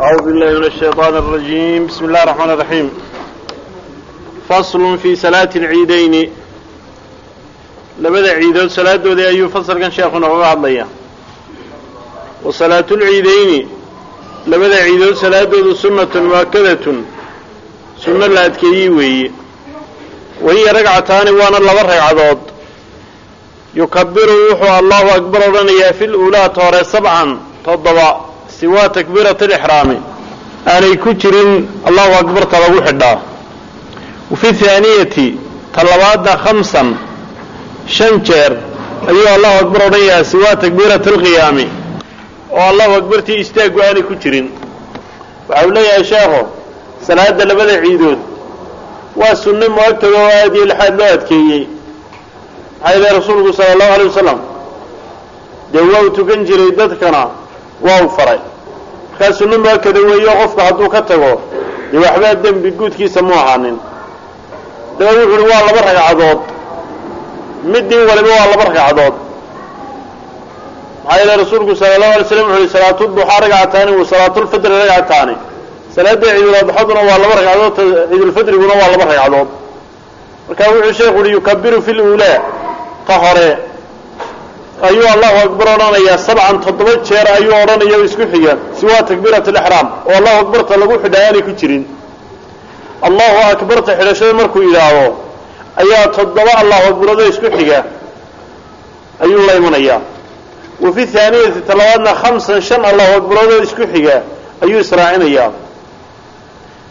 أعوذ بالله من الشيطان الرجيم بسم الله الرحمن الرحيم فصل في صلاة العيدين labada ciidood salaadoodii ayuu fasalkan sheekhu nooga hadlaya wa salaatu lciidayni labada ciidood salaadoodu sunnatun mu'akadatun sunno la adkeeyey weeye wahiya ragcataani waana laba ragcadood yukabiru wuxuu allahu akbar odhanayaa fi luulaata hore sabcan toddoba siwaa takbiirati alixraami aanay ku jirin allahu akbarta lagu xidhaa. Wa fi haaniyati ta labaadna khamsan shan jeer ayuu allahu akbar odhanayaa siwaa takbiirati alqiyaami oo allahu akbartii istaaggu aanay ku jirin. Waxa uu leeyahay sheekho salaada labada ciidood waa sunno mu'agtaga oo aada iyo lixaad loo adkeeyey. Maxaa ilahay rasuulku sala allahu alay wasalam dee waa uu tukan jiray dadkana waa uu faray markaa sunno mu'akada weeyo qofka hadduu ka tago dee waxbaa dembi guudkiisa mu ahaanin. Daba wuxu uhi waa laba ragcadood. Midin waliba waa laba ragcadood. Maxaa yeele rasuulku sala allahu alay slam wuxu uhi salaatu duxaa ragcataani wa salaatu lfidri ragcataani. Salaada ciiduladaxaduna waa laba ragcadood ciidulfidriguna waa laba ragcadood. Marka wuxuu sheekhu uhi yukabiru fi luulaa ta hore ayuu allahu akbar odhanayaa sabcan toddoba jeer ayuu odhanaya isku xiga siwaa takbiirat alixraam oo allahu akbarta lagu xidhaa aanay ku jirin. Allahu akbarta xidhashada markuu yidhaahdo ayaa toddoba allahu akbaroodoo isku xiga ayuu la imanayaa. Wa fi haaniyati talabaadna khamsan shan allahu akbaroodoo isku xiga ayuu israacinayaa.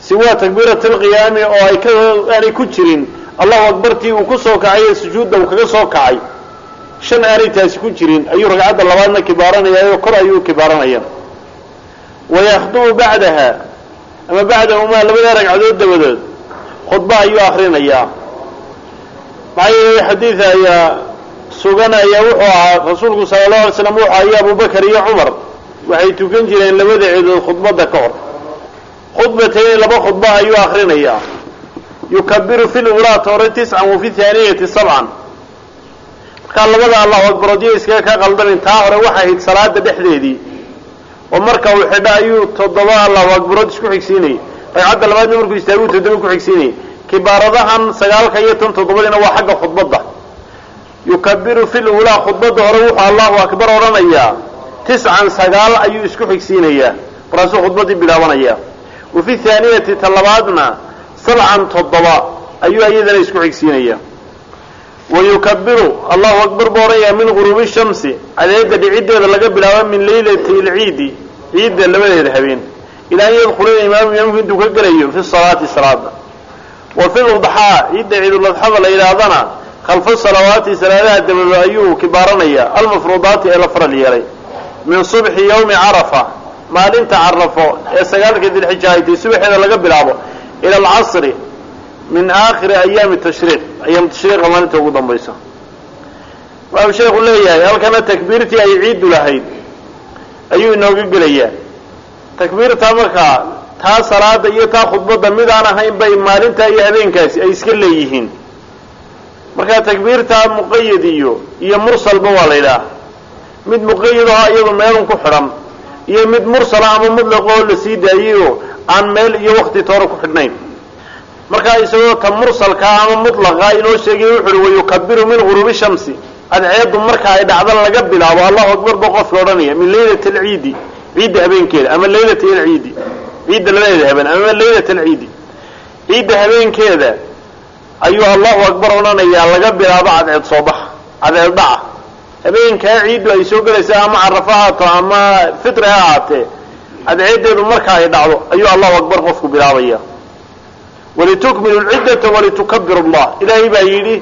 Siwaa takbiirati alqiyaami oo ay ka aanay ku jirin allahu akbartii uu ku soo kacay ee sujuudda uu kaga soo kacay shan aanay taasi ku jirin ayuu ragcadda labaadna kibaaranayaa oo kor ayuu kibaaranaya wayakhdubu bacdaha ama bacdahumaa labada ragcadood dabadood khudba ayuu akrinayaa maxaa yeelay xadiid ayaa suganaya wuxuu ahaa rasuulku sala allahu alay slam wuxuu ayo abubakar iyo cumar. Waxay tukan jireen labada ciidood khudbadda ka hor. Khudbatayni laba khudba ayuu akrinayaa yukabiru fi lulaata hore tiscan wa fi haaniyati sabcan markaa labada allahu akbaroodyo iskaga ka qaldanin taa hore waxay ahayd salaada dhexdeedii. Oo marka uu xidho ayuu toddoba allahu akbarood isku xigsiinayay ragcadda labaadna markuu istaaguu toddoba ku xigsiinayay kibaaradahan sagaalka iyo tan toddobadiina waa xagga khudbadda. Yukabiru fi luulaa khudbadda hore wuxuu allahu akbar odhanayaa tiscan sagaal ayuu isku xigsiinayaa markaasuu khudbaddii bilaabanayaa wa fi haaniyati ta labaadna sabcan toddoba ayuu iyadana isku xigsiinayaa wa yukabiru allahu akbar buu odhanayaa min guruubi shamsi cadeedda dhiciddeeda laga bilaabo min leylati alciidi ciidda labadeeda habeen ilaa an yadkhula imaamu imaamku intuu ka gelayo fi salaati salaada wa fi ludxaa ciidda ciiduladxada la yidhaahdana khalfa salawaati salaadaha dabadood ayuu kibaaranayaa almafruudaati ee la faral yeelay min subxi yawmi carafa maalinta carafo ee sagaalka dilxija aytay subaxeeda laga bilaabo ila alcasri min aakhiri ayaami tashriiq ayaam tashriiqa maalinta ugu dambaysa. Waxau sheekhu leeyahay halkana takbiirtii ay ciiddu lahayd ayuu inooga gelayaa. Takbiirtaa markaa taa salaada iyo taa khudbadda midaan ahayn bay maalintaa iyo habeenkaasi ay iska leeyihiin. Markaa takbiirtaa muqayad iyo iyo mursalba waa la yidhaah mid muqayadaho iyadu meelun ku xidhan iyo mid mursala ama mutlaqoo la sii daayayoo aan meel iyo wakti toora ku xidhnayn markaa isagoo ta mursalkaa ama mutlaqa inoo sheegay wuxu uhi wayukabiru min guruubi shamsi. Adceeddu marka ay dhacdan laga bilaabo allahu akbar buu qofka odhanaya min leylati alciidi ciidda habeenkeeda ama leylati alciidi ciidda labadeeda habeen ama leylat alciidi ciidda habeenkeeda ayuu allahu akbar odhanayaa laga bilaabo cadceed soo baxa cadceed dhaca. Habeenkaa ciiddu ay soo gelaysaa ama carafo haato ama fitri ha ahaatee cadceedeedu marka ay dhacdo ayuu allahu akbar qofku bilaabaya walitukmilu lciddata walitukabiru llah ilaahay baa yidhi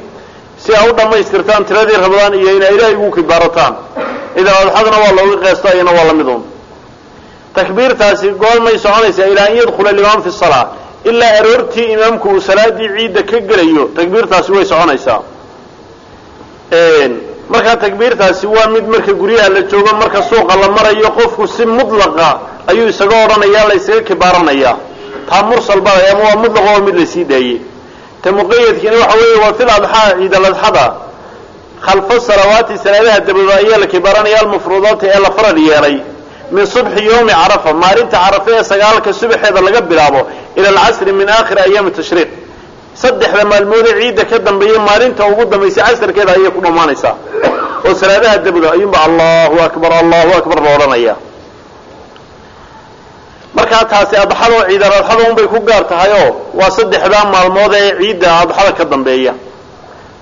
si aa u dhammaystirtaan tiradii rabadaan iyo inaa ilaahay ugu kibaarataan ciidan adxadna waa looga qeesto iyana waa la midun takbiirtaasi goormay soconaysaa ilaa an yadkhula alimaam fi salaa ilaa aroortii imaamku uu salaadii ciidda ka gelayo takbiirtaasi way soconaysaa markaa takbiirtaasi waa mid marka guryaha la joogo marka suuqa la marayo qofku si mutlaqa ayuu isaga odhanayaa la ysaga kibaaranayaa taa mursal ba ama waa mutlaq oo mid la sii daayey. Ta muqayadkiina waxa weeye waa fil adxaa ciidal adxada khalfa salawaati salaadaha dabadood ayaa la kibaaranaya almafruudaati ee la faral yeelay. Min subxi yawmi carafa maalinta carafa ee sagaalka subaxeeda laga bilaabo ila alcasri min aakhiri ayaami tashriiq. Saddexda maalmoodee ciidda ka dambeeya maalinta ugu dambaysa casarkeeda ayay ku dhammaanaysaa. Oo salaadaha dabada ayuunba allahu akbar allahu akbar la odhanaya markaa taasi adxado ciidal adxada unbay ku gaar tahay oo waa saddexdaa maalmood ee ciidda adxada ka dambeeya.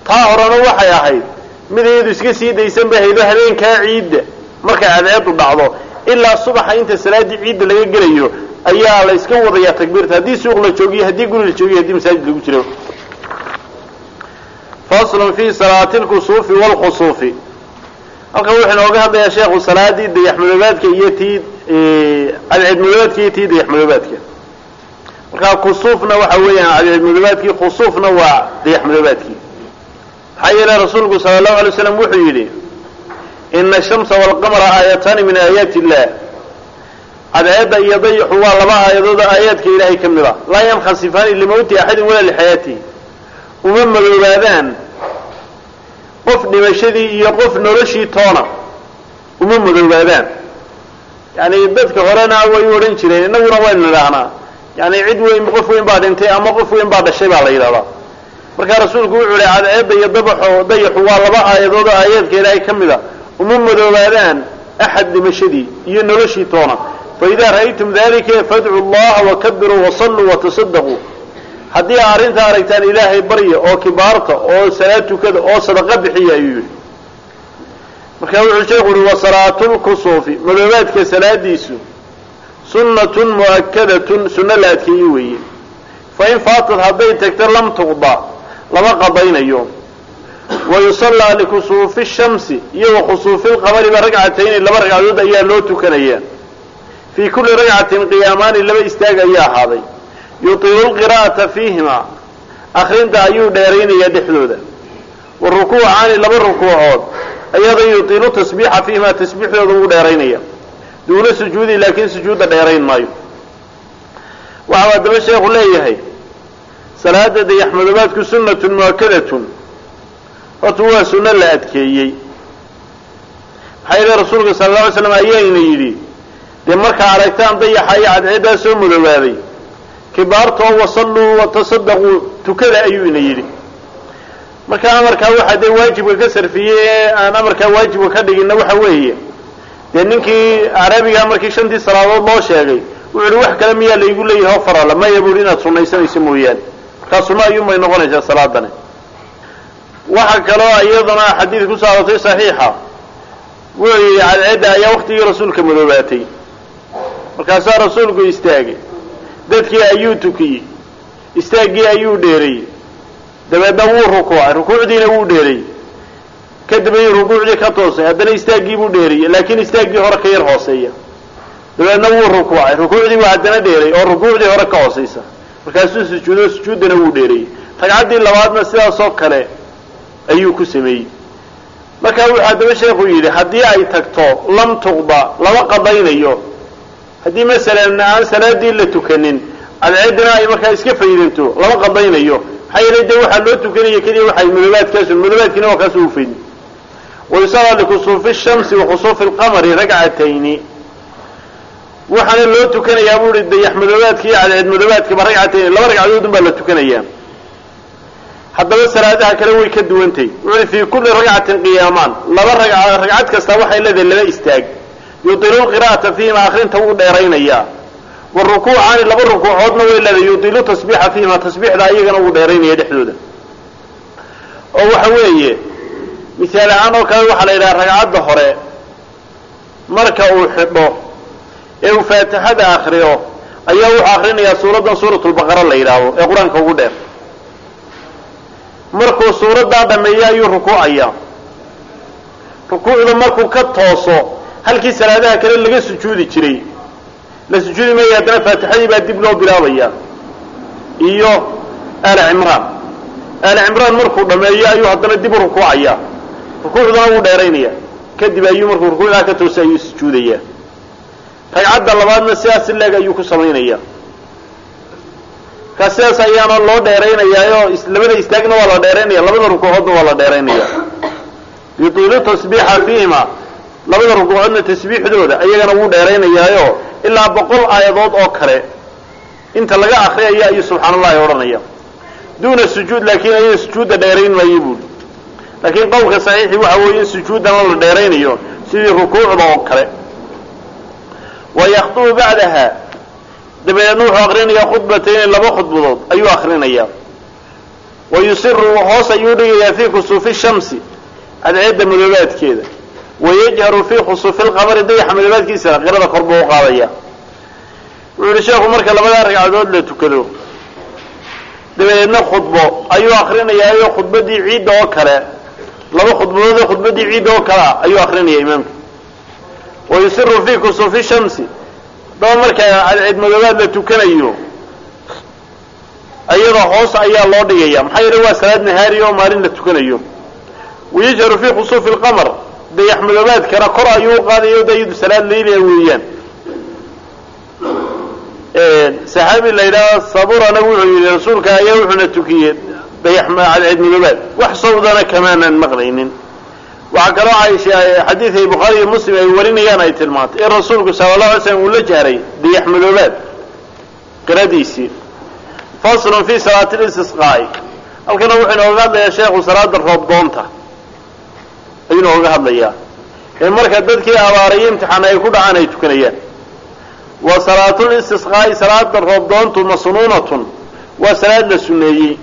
Taa horena waxay ahayd mid iyadu iska sii daysan bay haydo habeenkaa ciidda. Markay cadceedu dhacdo ilaa subaxa inta salaaddii ciidda laga gelayo ayaa la iska wadayaa takbiirta. Haddii suuq la joogiyo haddii guri la joogiyo haddii masaajid lagu jiro. Faslun fi salaati lkusuufi wlkhusuufi halkan wuxuu inooga hadlayaa sheekhu salaadii dayaxmadoobaadka iyo tii cadceedmadoobaadka iyo tii markaa kusuufna waxa weeyaan cadceedmadoobaadkii khusuufna waa dayaxmadoobaadkii maxaa yeele rasuulku sala allahu alay slam wuxuu yidhi ina ashamsa walqamara aayataani min aayaati illah cadceedda iyo dayaxu waa laba aayadooda aayaadka ilaahay ka mid a laa yankhasifaani limawti axadin walaa lixayaatihi uma madoobaadaan qof dhimashadii iyo qof noloshii toona. Uma madoobaadaan yani dadka horena way odhan jireen innaguna waynu nidhaahnaa yani cid weyn qof weyn baa dhintay ama qof weyn baa dhashay baa la yidhahdaa markaa rasuulku wuxuu ihi cadceedda iyo dabaxo dayaxu waa laba aayadood oo aayaadka ilaahay ka mid a uma madoobaadaan axad dhimashadii iyo noloshii toona. Faidaa ra'aytum dalika fadcu llaha wakabiruu wasalluu watasadaquu haddii aa arrintaa aragtaan ilaahay barya oo kibaarta oo salaad tukada oo sadaqa bixiya ayuu yidhi marka wuxuu sheekhu uhi wasalaatulkusuufi madoobaadka salaadiisu sunnatun mu'akadatun sunno la adkeeye weeye. Fain faatad hadday tagto lam tuqda lama qadaynayo wayusallaa likusuufi shamsi iyo wakhusuufi lqamariba ragcatayni laba ragcadood ayaa loo tukanaya. Fii kulli ragcatin qiyaamaani laba istaag ayaa ahaaday. Yutiilu lqiraa'ata fiihima akrinta ayuu dheeraynayaa dhexdooda. Wa rukuucaani laba rukuucood ayada yutiilu tasbiixa fiihima tasbiixdooda wuu dheeraynaya duuna sujuudi laakiin sujuudda dheerayn maayo waxau haddaba sheekhu leeyahay salaada dayaxmadoobaadku sunnatun mu'akadatun horta waa sunno la adkeeyey maxaa yeele rasuulka sala alla alay slam ayaayna yidhi dee markaa aragtaan dayaxa iyo cadceeddaa soo madoobaaday kibaartoo wasalluu watasadaquu tukada ayuu ina yidhi marka amarkaa waxaa dee waajibka ka sarfiyey ee aan amarkaa waajibka ka dhiginna waxa weeye. Dee ninkii arabigaa markii shantii salaadood loo sheegay wuxu uhi wax kale miyaa laygu leeyahay oo farala maya buuhi inaad sunnaysanayso mooyaane. Markaa sunno ayuunbay noqonaysaa salaadani. Waxa kaloo iyaduna xadiid ku saaratay saxiixa. Wuxuu yidhi cadceedda ayaa waktigii rasuulka madoobaatay. Markaasaa rasuulku istaagay. Dadkii ayuu tukiyey. Istaaggii ayuu dheereeyey dabeedna wuu rukuucay rukuucdiina wuu dheereeyey kadib ayuu rukuucdii ka toosay haddana istaaggii buu dheereeyey laakiin istaaggii hore ka yar hooseeya dabeedna wuu rukuucay rukuucdii buu haddana dheeray oo rukuucdii hore ka hoosaysa. Markaasuu sujuudo sujuuddana wuu dheereeyey ragcaddii labaadna sidaasoo kale ayuu ku sameeyey. Markaa wuxuu haddaba sheekhu yidhi haddii ay tagto lam tuqda lama qadaynayo haddii masalan aan salaadii la tukanin cadceeddina ay markaa iska faydanto lama qadaynayo maxaa yeelay waxaa loo tukanaya keliya waxay madoobaadkaasu madoobaadkiina waa kaasuu ufaydin wayusallaa likusuufi shamsi lqamari ragcatayni. Waxaana loo tukanayaa buu ihi dayax madoobaadka iyo cadceed madoobaadkaba ragcatayni laba ragcadoodun baa la tukanayaa haddaba salaadaha kale way ka duwantay. Wuxu uhi fii kulli ragcatin qiyaamaan. Laba ragca ragcad kasta waxay leedahay laba istaag. Yudilu lqira'ata fiihima akrinta wuu dheeraynayaa wa rukuucaani laba rukuucoodna way leedahay yudilu tasbiixa fiihima tasbiixda iyagana wuu dheeraynaya dhexdooda. Oo waxa weeye misaal ahaan oo kale waxaa la yidhaha ragcadda hore marka uu xidho ee uu faatixada akriyo ayaa wuxuu akrinayaa suuraddan suuratulbaqara la yidhaahdo ee qur'aanka ugu dheer. Markuu suuraddaa dhameeyo ayuu rukuucayaa. Rukuucda markuu ka tooso halkii salaadaha kale laga sujuudi jiray la sujuudi maya haddana faatixadii baa dib loo bilaabaya. Iyo aala cimraan aala cimraan markuu dhameeyo ayuu haddana dib u rukuucayaa rukuucdana wuu dheeraynaya. Kadib ayuu markuu rukuucdaa ka toosa ayuu sujuudayaa ragcadda labaadna sidaas leeg ayuu ku samaynaya markaa sidaas ayaana loo dheeraynayaayoo labada istaagna waa la dheeraynaya labada rukuucoodna waa la dheeraynaya. Yutiilu tasbiixa fiihima. Labada rukuucoodna tasbiixdooda ayagana wuu dheeraynayaayo ilaa boqol aayadood oo kale. Inta laga akriyaya ayuu subxaan allahi odhanaya. Duuna sujuud laakiin ayada sujuudda dheerayn maayo buuli laakiin qowlka saxiixi waxa weeye in sujuuddana la dheeraynayo sidii rukuucda oo kale. Wa yakhdubu bacdaha dabadeedna wuxuu akrinayaa khudbatayni laba khudbadood ayuu akrinayaa wa yusiru hoos ayuu dhigayaa fii kusuufi shamsi cadceedda madoobaadkeeda wayajharu fii khusuufi lqamari dayaxa madoobaadkiisana qirada kor buu u qaadaya. Wuxuu yihi sheekhu marka labadaa ragcadood la tukado dabadeedna khudbo. Ayuu akrinayaayo khudbadii ciidda oo kale laba khudbadood oo khudbadii ciidda oo kalea ayuu akrinaya imaamku wa yusiru fii kusuufi shamsi. Daba markaa cadceed madoobaad la tukanayo ayadoo hoos ayaa loo dhigaya. Maxaa yeele waa salaad nahaari oo maalin la tukanayo. Wayajharu fii khusuufi lqamar dayax madoobaadkana kor ayuu u qaadayo dayadu salaad laylia weeyaan. Saxaabi la yidhaha saburana wuxuu yidhi rasuulka ayaa wuxuuna tukiyey dayax cadceed madoobaad wax sawdana kamaanan maqlaynin. Waxaa kaloo caisha xadiidkay bukhaari iyo muslim ay warinayaan ay tilmaantay in rasuulku sala allahu alay slam uu la jahray dayax madoobaad qiradiisii faslun fi salaati listisqaa'i halkana wuxuu inooga hadlayaa sheekhu salaada roobdoonta ayuu inooga hadlayaa. Ee marka dadkii abaarayo imtixaan ay ku dhacaan ay tukanayaan. Wa salaatulistisqaa'i salaada roobdoontu masnuunatun. Waa salaad la suneeyey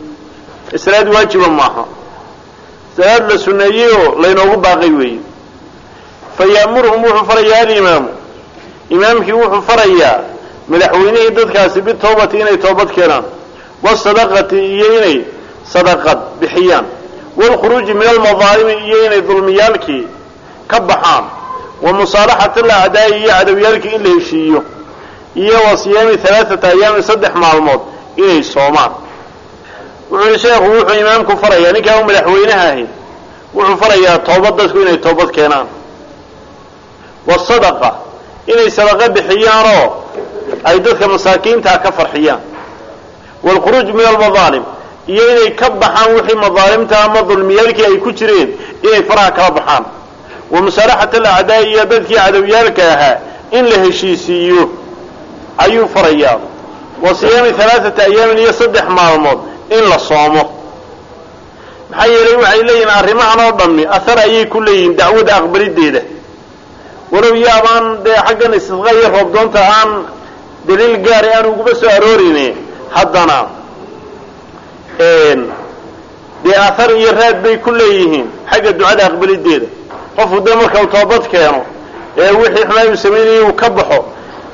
salaad waajiba maaha. Salaad la suneeyey oo laynoogu baaqay weeye. Fa ya'muruhum wuxuu farayaa alimaamu imaamkii wuxuu farayaa madaxweynihii dadkaasi bitawbati inay toobad keenaan. Wasadaqati iyo inay sadaqad bixiyaan waalkhuruuji min almadaalimi iyo inay dulmiyaalkii ka baxaan wa musaalaxati alacdaa'i iyo cadowyaalkii in la heshiiyo iyo wa siyaami alaaata ayaami saddex maalmood inay soomaan wuxuu yihi sheekhu wuxuu imaamku farayaa ninkaa u madaxweynaha ahi wuxuu farayaa toobad dadku inay toobad keenaan wasadaqa inay sadaqo bixiyaanoo ay dadka masaakiintaa ka farxiyaan waalkhuruuj min almadaalim iyo inay ka baxaan wixii madaalimta ama dulmiyaalkii ay ku jireen inay faraha kala baxaan. Wa musaalaxat alacdaa iyo dadkii cadowyaalka ahaa in la heshiisiiyo ayuu farayaa. Wa siyaami alaaata ayaamin iyo saddex maalmood in la soomo. Maxaa yeelay waxay leeyihiin arrimahan oo dhammi ahar ayay ku leeyihiin dacwada aqbalideeda. Walow yaabaan dee xaggan istisqa iyo roobdoonta aan daliil gaara aan uguba soo aroorine haddana dee ahar iyo raad bay ku leeyihiin xagga ducada aqbalideeda. Qofku marka uu toobad keeno ee wixii xumaa uu samaynayay uu ka baxo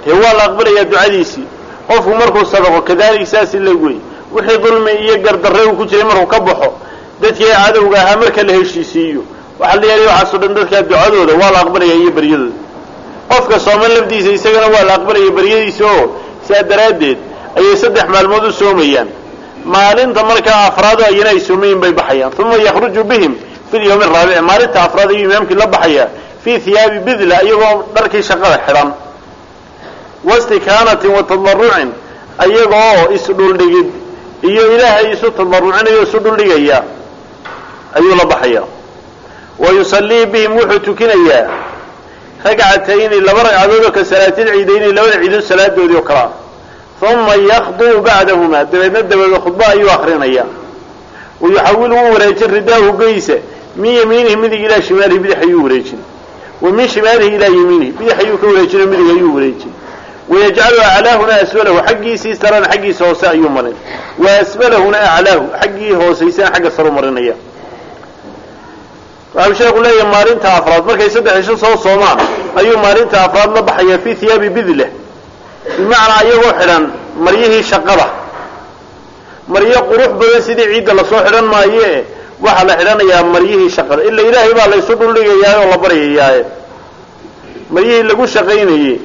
dee waa la aqbalayaa ducadiisii. Qofku markuu sadaqo kadalik saasi leg wey. Wixii dulmi iyo gardarre uu ku jiray markuu ka baxo dadkii cadowga ahaa marka la heshiisiiyo. Waxaa la yeelay waxaaso dhan dadkaa ducadooda waa la aqbalaya iyo baryadooda. Qofka sooman lafdiisa isagana waa la aqbalaya baryadiisa oo sidaa daraaddeed ayay saddex maalmood u soomayaan maalinta markaa afraado ayana ay soomayin bay baxayaan. Uma yakhruju bihim fi lyawmi araabici maalinta afraad ayuu imaamkii la baxayaa fii hiyaabi bidla iyagoo dharkii shaqada xidhan. Wastikaanatin wa tadarucin ayagoo isdhuldhigid iyo ilaahay isu tadarucinayo isu dhuldhigaya. Ayuu la baxaya. Wa yusallii bihim wuxuu tukinayaa ragcatayni laba ragcadood oo ka salaatilciidayni labada ciidood salaadoodii oo kale ah uma yakduu bacdahuma dabeedna dabadeed khudba ayuu akrinaya wayuxawilu wuu wareejin ridaahu geysa min yamiinihi midig ilaa shimaalihi bidix ayuu wareejin. Wa min shimaalihi ilaa yamiinihi bidix ayuu ka wareejin oo midig ayuu wareejin. Wayajcalu aclaahuna asfalahu xaggiisii sarana xaggiisa hoose ayuu marin. Wa asfalahuna aclaahu xaggii hoosaysana xagga saru marinaya. Waxau sheeku leeyahay maalinta afraad. Markay saddex isho soo soomaan ayuu maalinta afraad la baxayaa fii hiyaabi bidle bimacnaa iyagoo xidhan maryihii shaqada. Maryo qurux badan sidii ciidda la soo xidhan maaye. Waxaa la xidhanayaa maryihii shaqada. Ila ilaahay baa laysu dhuldhigayaa oo la baryayaaye maryihii lagu shaqaynayey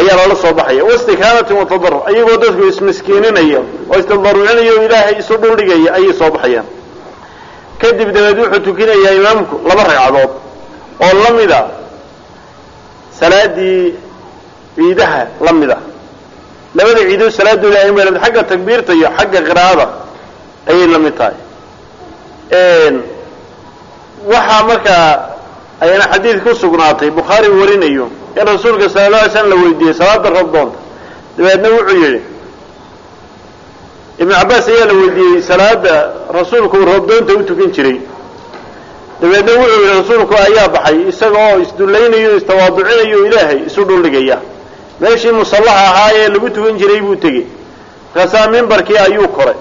ayaa lala soo baxaya. Wastikaanatin watadaruc iyagoo dadku ismiskiininaya oo istadarucinaya oo ilaahay isu dhuldhigaya ayay soo baxayaan. Kadib dabeed wuxuu tukinayaa imaamku laba ragcadood. Oo la mida salaadii ciidaha la mida labada ciidood salaadooda ay meel xagga takbiirta iyo xagga qiraa'ada ayay la mid tahay. Waxaa markaa ayaana xadiid ku sugnaatay bukhaari warinayo in rasuulka sala la alay slam la weydiiyey salaada roobdoonta dabeedna wuxuu yidhi ibnu cabbaas ayaa la weydiiyey salaada rasuulku uu roobdoonta u tukan jiray. Dabeedna wuxuu yidhi rasuulku ayaa baxay isaga oo isdullaynayo istawaaducinayo ilaahay isu dhuldhigaya meeshii musallaha ahaa ee lagu tukan jiray buu tegey markaasaa mimbarkii ayuu koray.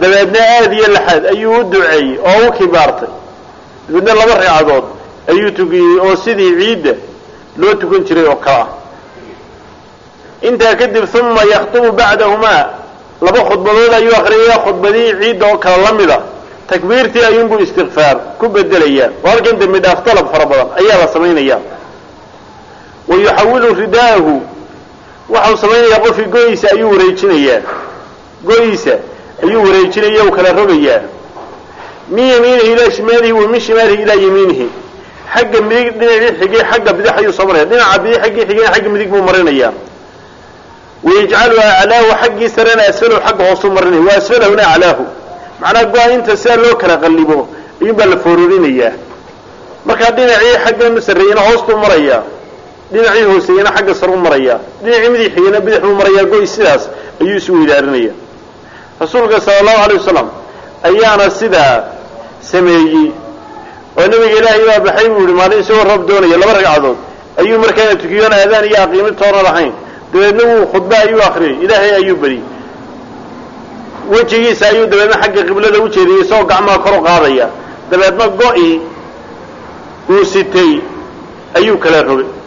Dabeedna aada iyo laxaad ayuu u duceeyey oo u kibaartay. Dabeedna laba ragcadood ayuu tukiyey oo sidii ciidda loo tukan jiray oo kale ah. Intaa kadib uma yakhtubu bacdahumaa. Laba khudbadood ayuu akriyaya khudbadihii ciidda oo kale la mid a takbiirtii ayuunbuu istikfaar ku bedelayaa oo halkan dembi dhaaf dalab fara badan ayaa la samaynayaa wa yuxawilu ridaahu waxau samaynayaa qofkii go-iisa ayuu wareejinayaa go-iisa ayuu wareejinaya u kala rogayaa min yamiinihi ilaa shimaalihi wa min shimaalihi ilaa yamiinihi xagga midig dhinacii xigay xagga bidix ayuu soo maraya dhinaca bidix xaggii xigayna xagga midig buu marinayaa wayajcalu aclaahu xaggii sarena asfalahu xagga hoosuu marinaya wa asfalahuna aclaahu macnaa go-a inta sidaa loo kala qallibo ayuunbaa la foororinayaa markaa dhinacii xaggan sarreeyena hoostuu marayaa dhinacii hooseeyena xagga sar u marayaa dhinacii bidix buu marayaa go-i sidaas ayuu isu weydaarinaya. Rasuulka sala allahu alay wasalam ayaana sidaa sameeyey. Oo nabiga ilaahay baa baxay buu yihi maalin isagoo roob doonaya laba ragcadood ayuu markaana tukiyoon aadaan iyo aqiimi toona lahayn. Dabeedna wuu khudba ayuu akriyay ilaahay ayuu beriyey wejigiisa ayuu dabeedna xagga qiblada u jeediyey isagoo gacmaha kor u qaadaya. Dabeedna go-i uu sitay ayuu kala rogay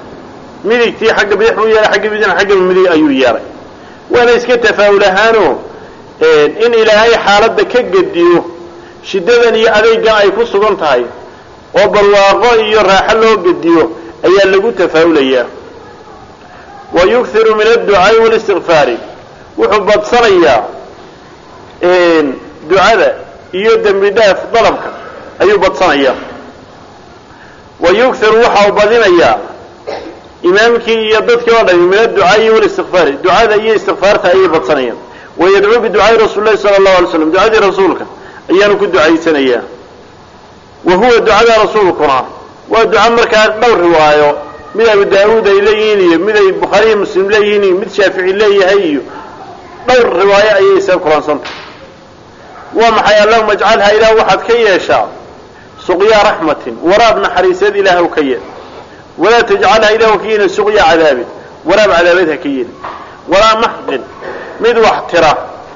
midigtii xagga bidix buu yeelay xagga bidixna xagga midig ayuu yeelay. Waana iska tafaa'ul ahaano in ilaahay xaaladda ka gediyo shiddadan iyo adeygan ay ku sugan tahay oo barwaaqo iyo raaxo loo gediyo ayaa lagu tafaa'ulayaa wa yukthiru min adducaa'i walistikfaari wuxuu badsanayaa ducada iyo dembi dalabka ayuu badsanayaa. Wa yukthiru waxa uu badinayaa imaamkii iyo dadkii oo dhami min adducaa'i walistikfaari ducada iyo istikfaarta ayay badsanayaan. Wayadcuu biducaa'i rasuuli lahi sala allahu alay slam ducadii rasuulka ayaanu ku ducaysanayaa wa huwa ducada rasuulkuna waa duca markaa dhowr riwaayo mid abu daawuud ay leeyihiin iyo mid ay bukhaariya muslim leeyihiin iyo mid shaafici leeyahay iyo dhowr riwaayo ayay isaga kulansantah waa maxay allahuma ajcalhaa ilaah waxaad ka yeeshaa suqyaa raxmatin waraab naxariiseed ilaahw ka yeel walaa tajcalhaa ilahu ka yeelin suqya cadaabin waraab cadaabeed ha ka yeelin walaa maxqin mid wax tira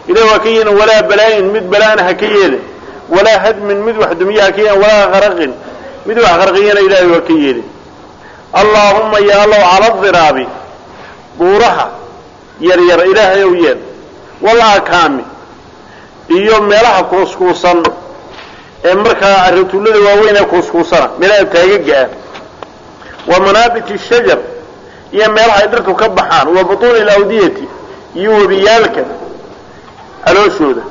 ilah ha ka yeelin walaa balaayin mid balaana ha ka yeelin walaa hadmin mid wax dumiya ha ka yeelin walaa qaraqin mid wax qarqiyana ilaahay ha ka yeelin allaahumma ya allow cala diraabi buuraha yaryar ilaahay ow yeel walaakaami iyo meelaha kuuskuusan ee markaa arituullada waaweyn ee kuuskuusana meelaha taagaga ah wa manaabiti shajar. Iyo meelaha ay dhirtu ka baxaan. Wa butuuni alawdiyati. Iyo webiyaalka calooshooda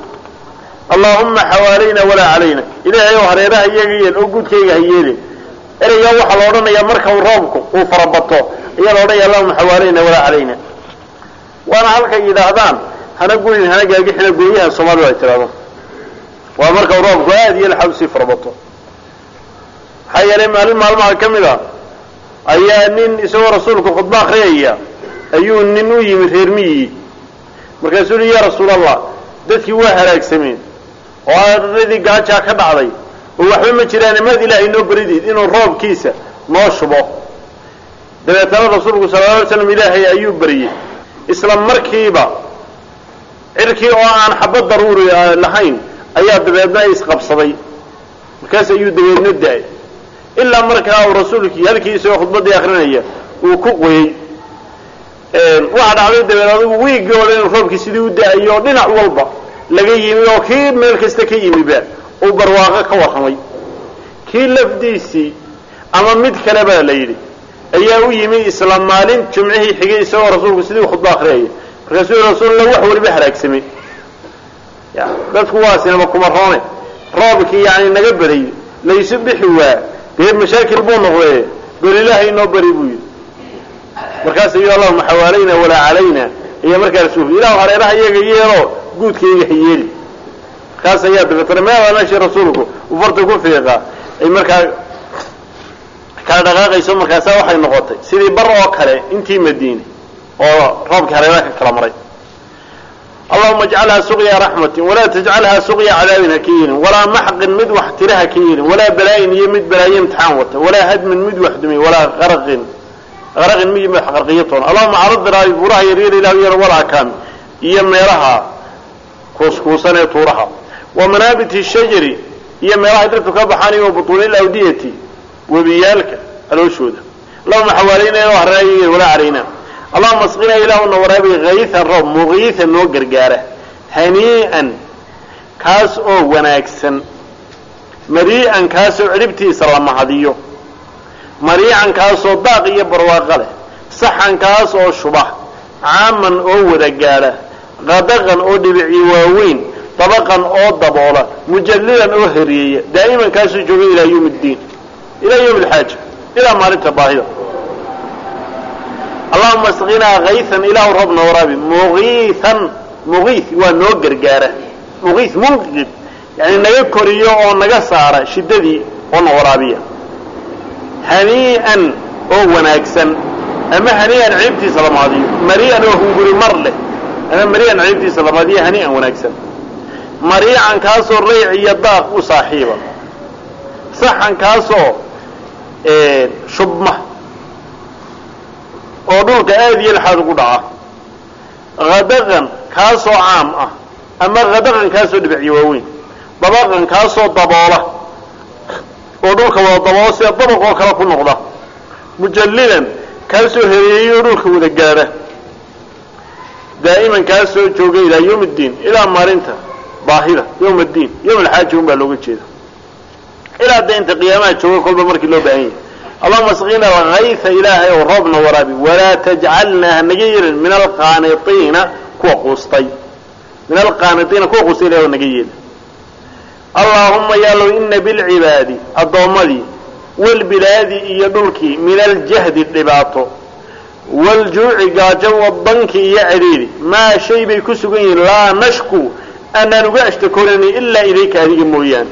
allaahumma xawaalayna walaa calayna. Ilaahay hareeraha iyaga yeel oo guudkayga ha yeelin ereygaa waxaa la odhanayaa marka roobku uu farabato ayaa la odhanaya allahuma xawaalayna walaa calayna. Waana halkay yidhaahdaan hana gurin hana gaagixina gooyaha soomaalidu ay tidhahdo waa marka roobku aada iyo laxaad u sii farabato maxaa yeelay maalin maalmaha ka mid a ayaa nin isagoo rasuulku khudba akriyaya ayuu nin u yimi reer miyi. Markaasuu uhi ya rasuul allah dadkii waa halaagsameen oo aradii gaajaa ka dhacday oo waxba ma jiraan maad ilaahay noo baridid inuu roobkiisa noo shubo. Dabeetana rasuulku sala alla alay slam ilaahay ayuu beriyey isla markiiba cirkii oo aan xabad daruuri lahayn ayaa dabeedna isqabsaday markaas ayuu dabeedna da'ay ilaa markaa uu rasuulkii halkiisa oo khudbaddii akrinaya uu ku qoyey waxaa dhacday dabeed adigu wiiggii o dhan inuu roobkii sidii u da'ayo dhinac walba laga yimi oo kii meel kasta ka yimiba uu barwaaqo ka warramay. Kii lafdiisii ama mid kale baa la yidhi ayaa u yimi isla maalin jumcihii xigay isagoo rasuulku sidii khudba akriyaya markaasuu yihi rasuulullah wax waliba halaagsamay ya dadku waa sinaba kuma roone. Roobkii yani naga beray laysu bixi waa dee mashaakil buu noqdee bal ilaahay inoo bari buu yidhi. Markaas ayuu allahuma xawaalayna walaa calayna. Ayaa markaa rasuulku ilahu hareeraha iyaga yeelo guudkayga ha yeeli markaas ayaa dabeetana meelaa meeshii rasuulku? Uu farta ku fiiqa ay markaa kala dhaqaaqayso markaasaa waxay noqotay. Sidii bar oo kale intii madiine oo roobkii hareeraha ka kala maray allahuma ajcalhaa suqya raxmatin walaa tajcalhaa suqya cadaabin ha ka yeelin walaa maxqin mid wax tira ha ka yeelin walaa balaayin iyo mid balaayo imtixaan wata walaa hadmin mid wax dumay walaa qaraqin qaraqin mid wax qarqiyo toona allahuma caradiraay buuraha yaryar ilah yar walaa kaami iyo meelaha kuuskuusan ee tuuraha. Wa manaabiti shajari iyo meelaha dhirtu ka baxaan iyo butuunil awdiyati webiyaalka alooshooda allahuma xawaalayna hareeya walaa caraynaa allahuma asqinaa ilaahuna waraabi kaytan roob muqiitan noo gargaara. Hanii'an kaas oo wanaagsan. Marii'an kaasoo cidhibtiisa la mahadiyo mariican kaasoo daaq iyo barwaaqo leh. Saxan kaas oo shuba caaman oo wada gaadha qadaqan oo dhibicyo waaweyn. Dabaqan oo daboola. Mujallilan oo heriyeeya daa'iman kaasoo jooga ilaa yawm ddiin ilaa yawm alxaaja ilaa maalinta baahida allahuma asqinaa kaytan ilaahu roobna waraabi muqiitan muqiis waa noo gargaara. Muqiis munqid yani naga koriyo oo naga saara shiddadii oo na waraabiya hanii'an oo wanaagsan. Ama hanii'an ciibtiisa lamaadiyo marii'an oo hunguri mar leh. Ama marii'an ciibtiisa lamaadiyo hanii'an wanaagsan. Mariican kaasoo rayc iyo daaq u saaxiiba. Saxan kaasoo shubma oo dhulka aada iyo laxaad ugu dhaca. Hadaqan kaasoo caam ah ama hadaqan kaasoo dhibicyo waaweyn. Dabaqan kaasoo daboola oo dhulka wada daboola sida dabaq oo kale ku noqda. Mujallilan kaasoo hereeyey oo dhulka wada gaadha. Daa'iman kaasoo jooga ilaa yawm ddiin ilaa maalinta baahida yawm addiin yawm alxaaja un baa looga jeeda ilaa inta qiyaamaha jooga kolba markii loo baahan yahay allahuma asqina alkayta ilaahay ow roobna waraabi. Walaa tajcalna hanaga yeelin. Min alqaaniiina kuwa quustay. Min alqaaniiina kuwa quustay ilahay oo naga yeeli allaahuma yaalow ina bilcibaadi addoommadii walbilaadi iyo dhulkii min aljahdi dhibaato. Waljuuci gaajo wadanki iyo cedhiiri maa shay bay ku sugan yihiin. Laa nashku anaan uga ashtakoonayni ilaa ilayka adiga mooyaane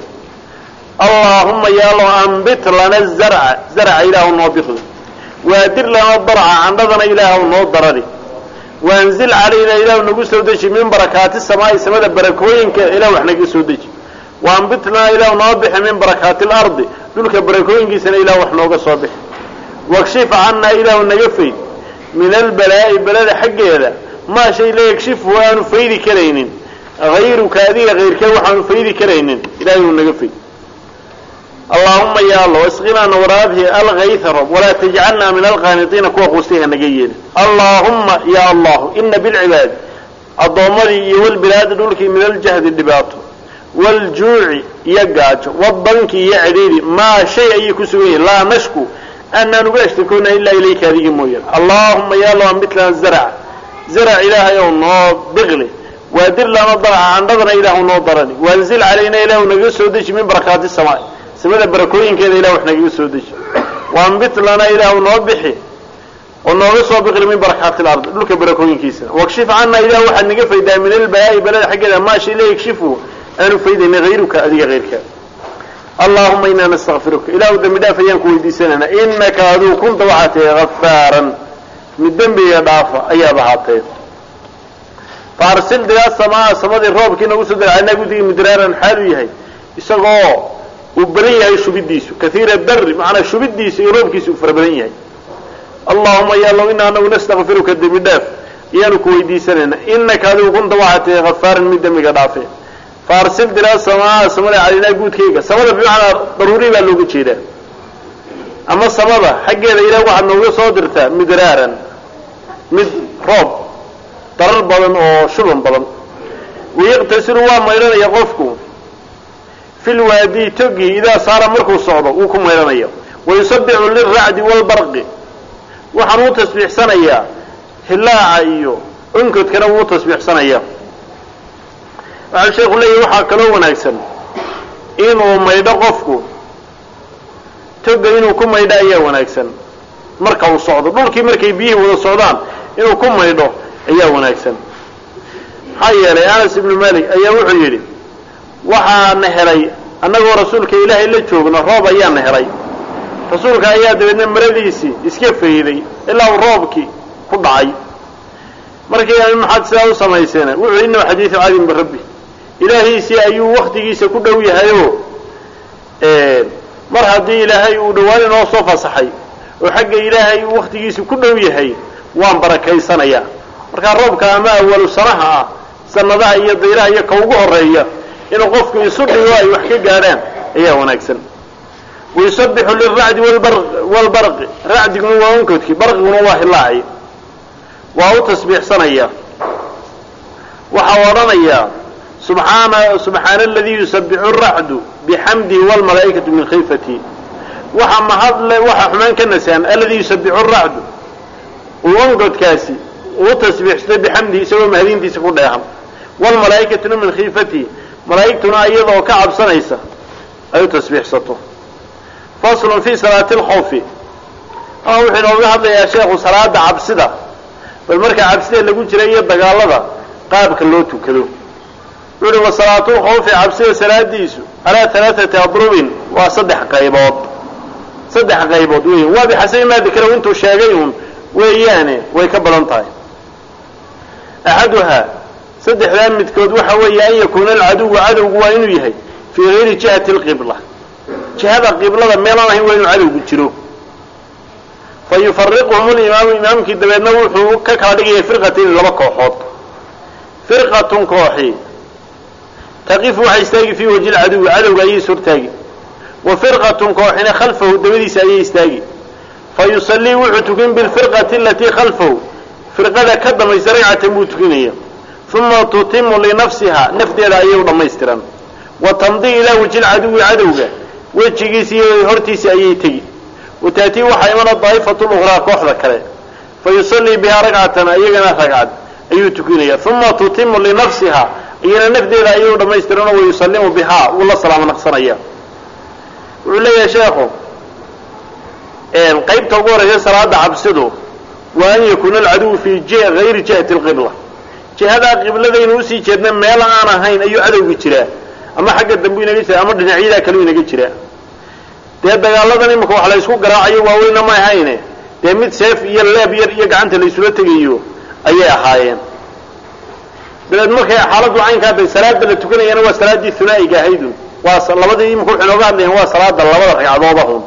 allaahuma yaalow ambit lana zarca zarca ilaahu noo bikdi waadir lana darca candhadana ilaahu noo darari waanzil calayna ilaahu nagu soo deji min barakaati samaa'i samada barakooyinka ilah wax naga soo deji. Waambit lana ilaahu noo bixi min barakaati alardi dhulka barakooyinkiisana ilah wax nooga soo bixi. Wakshif cannaa ilaahu naga fayd min albalaa'i balada xaggeeda maa shay la yagshifu aanu faydi karaynin. Hayruka adiga kayrkee waxaanu faydi karaynin ilahay uu naga fayd allaahuma ya allah isqinaana waraabhi alkayta rob walaa tajcalna min alqaaniiina kuwa quustayha naga yeelin. Allaahumma ya allahu ina bilcibaadi addoommadii iyo walbilaadi dhulkii min aljahdi dhibaato waaljuuci iyo gaajo wadanki iyo cedhiiri maa shay ayay ku sugan yihiin laa nashku anaan uga ashtakoona ilaa ilayka adiga mooyaan. Allaahuma ya allah ambit lana zarca zarc ilaahay ow noo biqli. Waadir lana darca candhadana ilaahu noo darani. Waanzil calayna ilaahu naga soo deji min barakaati samaa samada barakooyinkeeda ilah wax nagaga soo deji waambit lana ilaahu noo bixi oo nooga soo biqli min barakaati lardi dhulka barakooyinkiisana wakshif cana ilah waxaad naga faydaa min albalaa'i balada xaggeeda. Maa shay la yagshifu aanu faydayna hayruka adiga hayrka allahuma inaa nastakfiruka ilaahu dembi dhaaf ayaan ku weydiisanaynaa inaka aduu kunta waxaa tahay gafaaran mid dembiga dhaafa ayaad ahaatee faarsil diraa samaa samadii roobkii nagu soo dira anaa gudigi midraaran xaalu yahay. Isagoo uu badan yahay shubidiisu. Kaiira dari macanaa shubidiisu iyo roobkiisu uu fara badan yahay. Allahuma ya low ina anagu nastakfiruka dembi dhaaf. Ayaanu ku weydiisanaynaa inaka adigu kunta waxaa tahay gafaaran mid dembiga dhaafe faarsil diraa samaa samada calaynaa guudkayga samada bimacnaa daruuri baa looga jeedaa. Ama samada xaggeeda ilaah waxaad nooga soo dirtaa midraaran mid roob darar badan oo shuban badan. Wayaqtasilu waa maydhanaya qofku fil waadii togi idaa saara markuu socdo wuu ku maydhanaya wayusabbixu liracdi waalbarqi waxaan uu tasbiixsanayaa hilaaca iyo onkodkana wuu tasbiixsanaya waxau sheeku leeyahy waxaa kaloo wanaagsan inuu maydho qofku toga inuu ku maydho ayaa wanaagsan. Marka uu socdo dhulkii markay biyihii wada socdaan inuu ku maydho ayaa wanaagsan. Maxaa yeelay anas ibnu malik ayaa wuxuu yidhi waxaana helay annagoo rasuulka ilaahay la joogno roob ayaana helay. Rasuulka ayaa dabeedna maradiisii iska fayday ilaa uu roobkii ku dhacay. Markii maxaad sidaa u samayseen wuxuu innahu xadiidu caadin birabbi ilaahiisii ayuu waktigiisa ku dhow yahayoo mar haddii ilaahay uu dhowaan inoo soo fasaxay oo xagga ilaahay uu waktigiisa ku dhow yahay waan barakaysanayaa. Markaa roobka ama awalu sanaha ah sanadaha iyo dayraha iyo ka ugu horreeya inuu qofku isu dhigo ay wax ka gaadhaan ayaa wanaagsan. Wayusabixu liracdi wlbarqi racdiguna waa onkodkii barqiguna waa hilaacay waa u tasbiixsanaya. Waxaa odhanayaa subxaana subxaana aladii yusabixu racdu bixamdihi wlmalaa'ikatu min khifati waxa mahadle waxa xumaan ka nasaan aladii yusabixu racdu uu ongodkaasi uu tasbiixsatay bixamdihi isagoo mahadintiisa ku dheehan. Wlmalaa'ikatuna min khiifatihi malaa'igtuna iyadoo ka cabsanaysa ay u tasbiixsato. Faslun fi salaati lkhawfi ama wuxuu inooga hadlayaa sheekhu salaada cabsida bal markaa cabsida lagu jira iyo dagaalada qaabka loo tukado. Wuxu wa salaatulkhawfi cabsida salaadiisu calaa alaaati adrubin waa saddex qaybood. Saddex qaybood weya waa bixasabi maa dikra intuu sheegay un weeyaane way ka badan tahay. Axaduhaa saddexdaa midkood waxa weeye an yakuuna alcaduwu cadowgu waa inuu yahay fii gayri jihati alqibla. Jihada qiblada meelaan ahayn waa inuu cadowgu jiro. Fa yufariquhum limaamu imaamkii dabeedna wuxuu ka kala dhigaya firqatayn laba kooxood. Firqatun kooxi. Taqifu waxay istaagi fii wajhi lcaduwi cadowga ayay ishortaagi wa firqatun kooxina khalfahu dabadiisa ayay istaagi. Fa yusallii wuxuu tukin bilfirqati alatii khalfahu. Firqada ka damaysa ragcatan buu tukinaya uma tutimu linafsiha nafteeda ayay u dhammaystiran. Wa tamdii ilaa wajhi lcaduwi cadowga wejigiisi iyo hortiisi ayay tegi. Wa taatii waxaa imana daa'ifatu luqraa kooxda kale. Fa yusallii bihaa ragcatan iyagana ragcad ayuu tukinaya uma tutimu linafsiha iyana nafteeda ayay u dhammaystiranoo wa yusallimu bihaa wuu la salaamo naqsanaya wuxuu leeyahay sheekhu qaybta ugu horeysa salaada cabsidu waa an yakuuna alcaduwu fii gayri jihati alqibla jihadaa qiblada inuu u sii jeedna meel aan ahayn ayuu cadowga jiraa. Ama xagga dambu inaga jira ama dhinacyadaa kaleu inaga jiraa dee dagaaladan imika wax la ysku garaacayo waaweyna ma ahayne dee mid seef iyo leeb yar iyo gacanta la isula tegayo ayay ahaayeen. Dabeed markay xaaladdu caynkaa tahay salaada la tukanayana waa salaaddii hunaa'iga ahaydun waa labadii imika waxay nooga hadlayeen waa salaada labada ragcadoodahun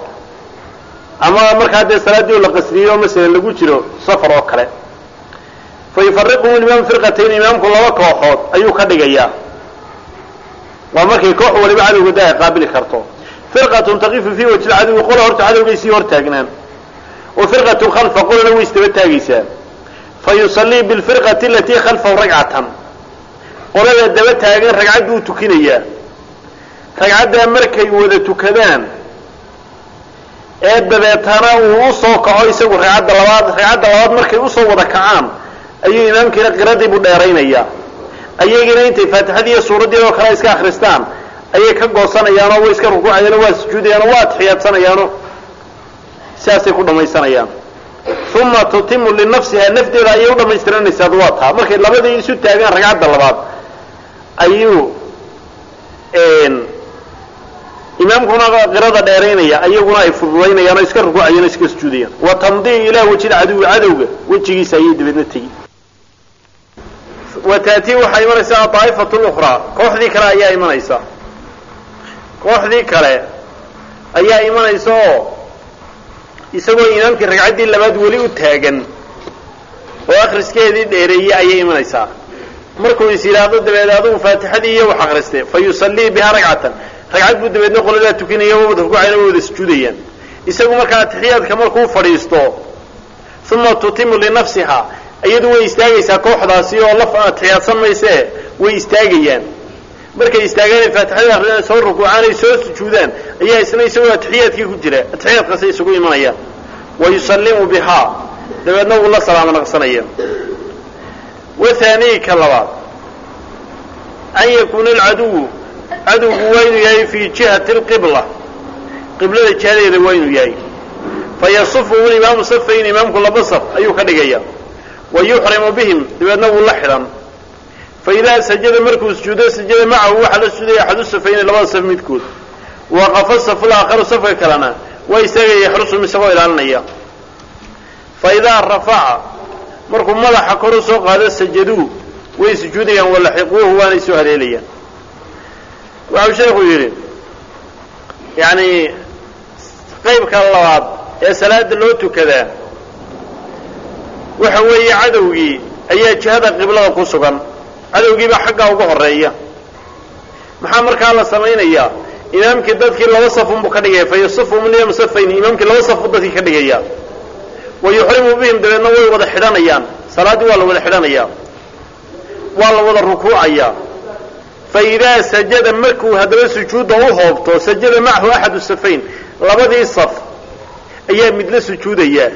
ama markaa dee salaaddii la qasriyo masalan lagu jiro safar oo kale fa yufariquhum imaam firqatayn imaamku laba kooxood ayuu ka dhigayaa. Waa markay koox waliba cadowga da qaabili karto. Firqatun taqifu fii wajhi lcadowi qola horta cadowgay sii hortaagnaan. Wa firqatun khalfa qolana way isdaba taagaysaa fa yusallii bilfirqati alatii khalfahu ragcatan. Qolada daba taagan ragcad buu tukinayaa. Ragcaddaa markay wada tukadaan ee dabeetana uu u soo kaco isagu ragcadda labaad ragcadda labaad markay u soo wada kacaan ayuu imaamkiina qiradii buu dheeraynayaa ayagina intay faatixadii iyo suuraddii oo kale iska akristaan ayay ka goosanayaanoo way iska rukuucayaano waa sujuudayaano waa atixiyaadsanayaano sidaasay ku dhammaysanayaan. Uma tutimu linafsiha nafteeda ayay u dhammaystiranaysaa waa markay labadii isu taagaan ragcadda labaad ayuu imaamkuna qirada dheeraynaya. Ayaguna ay fududaynayaan oo iska rukuucayaan o iska sujuudayaan wa tamdii ilaa wajhi lcaduwi cadowga. Wejigiisa ayay dabeedna tegi wa taatii waxaa imanaysaa daa'ifatu lukhraa kooxdii kale ayaa imanaysa. Kooxdii kale ayaa imanaysa oo isagoo imaamkii ragcaddii labaad weli u taagan oo akhriskeedii dheereeyey ayay imanaysaa markuu is yidhaahdo dabeed adugu faatixadii iyo wax akhristay fa yusallii bihaa ragcatan. Ragcad buu dabeedna qoladaa tukinaya wada rukuucayna waa wada sujuudayaan isagu markaa atixiyaadka markuu fadhiisto uma tutimu linafsiha iyadu way istaagaysaa kooxdaasi oo laf atixiyaadsan maysee way istaagayaan. Markay istaagaan faatixada akrinaan soo rukuucaan ay soo sujuudaan ayaa isna isagoo atixiyaadkii ku jira. Atixiyaadkaasay isugu imanayaan. Wa yusallimu bihaa. Dabeedna wuu la salaamo naqsanaya. Wahaaniyi ka labaad. An yakuuna alcaduwu. Cadowgu waa inuu yahay fii jihati alqibla. Qiblada jihadeeda waa inuu yahay. Fa yasufuhum imaamu safayn imaamku laba saf ayuu ka dhigaya wa yuxrimu bihim dabeedna wuu la xidhan fa idaa sajada markuu sujuudo sajada macahu waxaa la sujudaya axadu safayni labada saf midkood. Waqafa safu laakharu safka kalena waa istaagaya yaxrusum isagoo ilaalinaya. Fa idaa rafaca markuu madaxa kor u soo qaado sajaduu way sujuudayaan walaxiquuhu waanay soo haleelayaan waxau sheekhu yidhi yacni qaybka labaad ee salaada loo tukadaa waxa weeye cadowgii ayaa jihada qiblada ku sugan. Cadowgiibaa xaggaa uga horreeya maxaa markaa la samaynayaa? Imaamkii dadkii laba safunbuu ka dhigaya fa yasufuhum lyawma safayn imaamkii laba safuu dadkii ka dhigaya wa yuxrimu bihim dabeedna way wada xidhanayaan. Salaaddii waa la wada xidhanayaa. Waa la wada rukuucayaa. Fa idaa sajada markuu haddaba sujuudda u hoobto sajada macahu axadu safayn labadii saf ayaa midla sujuudayaa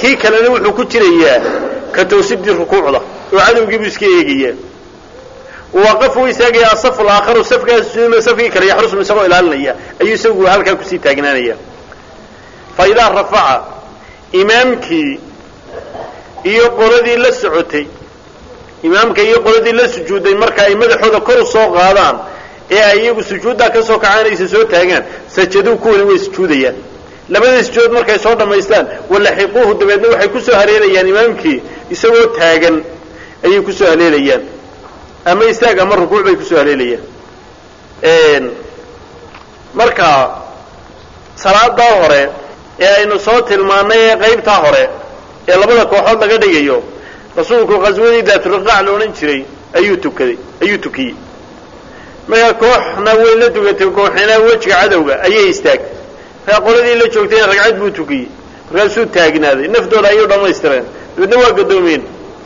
kii kalena wuxuu ku jirayaa ka toosidii rukuucda oo cadowgiibuu iska eegayaa waqafu istaagaya asafu laakharu safkaas sujuudma safkii kale yaxrusum isagoo ilaalinaya. Ayuu isagu halkaa ku sii taagnaanaya. Fa idaa rafaca imaamkii iyo qoladii la socotay imaamka iyo qoladii la sujuuday marka ay madaxooda kor u qaadaan ee ay iyagu sujuuddaa ka soo kacaanaysa soo taagaan sajaduu kuwani way sujuudayaan labada sujuud markay soo dhammaystaan walaxiquuhu dabeedna waxay ku soo haleelayaan imaamkii isagoo taagan ayay ku soo haleelayaan ama istaag ama rukuuc bay ku soo haleelayaan marka salaadaa hore ee aynu soo tilmaannay ee qaybtaa hore ee labada kooxood laga dhigayo rasuulku qaswadii daaturiqaac la odhan jiray ayuu tukaday ayuu tukiyey. Marka kooxna way la tukatay kooxina wejiga cadowga ayay istaag markaa qoladii la joogtayna ragcad buu tukiyey. Markaasuu taagnaaday. Naftooda ayuu dhammaystireen. Dabeedna waa gadoomeen.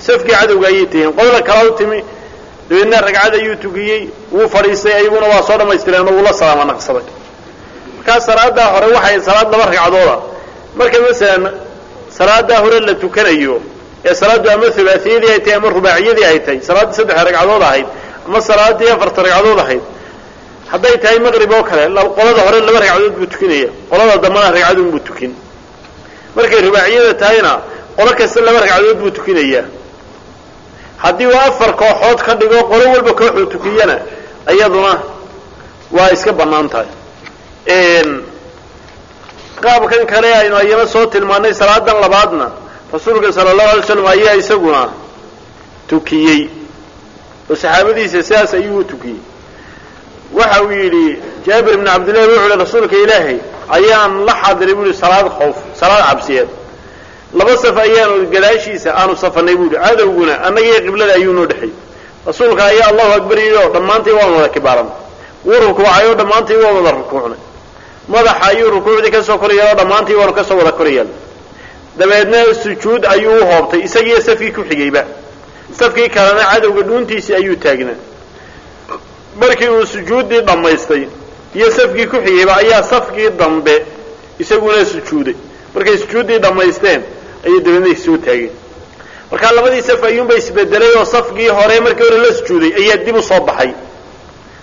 Safkii cadowga ayay tegeen qolada kala u timi. Dabeedna ragcad ayuu tukiyey. Wuu fadhiistay ayaguna waa soo dhammaystireen oo wuu la salaama naqsaday. Markaa salaadaa hore waxay salaad laba ragcadooda marka masalan salaadaa hore la tukanayo ee salaaddu ama hulaasiyadii ay tahay ama rubaaciyadii ay tahay salaaddii saddex ragcadood ahayd ama salaadii afarta ragcadood ahayd hadday tahay maqrib oo kale qolada hore laba ragcadood buu tukinaya qolada dambana ragcadun buu tukin. Markay rubaaciyada tahayna qolo kasta laba ragcadood buu tukinayaa. Haddii uu afar kooxood ka dhigo qolo walba kooxuu tukiyana iyaduna waa iska bannaan tahay. Qaabkan kale aynu ayana soo tilmaannay salaadan labaadna rasuulka sala allahu alay slam ayaa isaguna tukiyey. Oo saxaabadiisa sidaas ayuu u tukiyey waxa uu yidhi jaabir ibni cabdillahi wuxu uhi rasuulka ilaahay ayaan la xaadiray buu yihi salaad khoof salaad cabsiyeed. Laba saf ayaanu gadaashiisa aanu safanay buu yihi cadowguna annagiyo qiblada ayuu noo dhexay. Rasuulka ayaa allahu akbar yidhi oo dhammaantii waan wada kibaaran. Wuu rukuucay oo dhammaantii waan wada rukuucnay. Madaxa ayuu rukuucdii ka soo korayeel oo dhammaantii waanu ka soo wada korayeel dabeedna sujuud ayuu u hoobtay isagiiyo safkii ku xigayba. Safkii kalena cadowga dhuuntiisii ayuu taagnaa markii uu sujuuddii dhammaystay iyo safkii ku xigayba ayaa safkii dambe isaguna sujuuday. Markay sujuuddii dhammaysteen ayay dabeedna soo taageen. Markaa labadii saf ayuunba isbedelay oo safkii hore markii hore la sujuuday ayaa dib u soo baxay.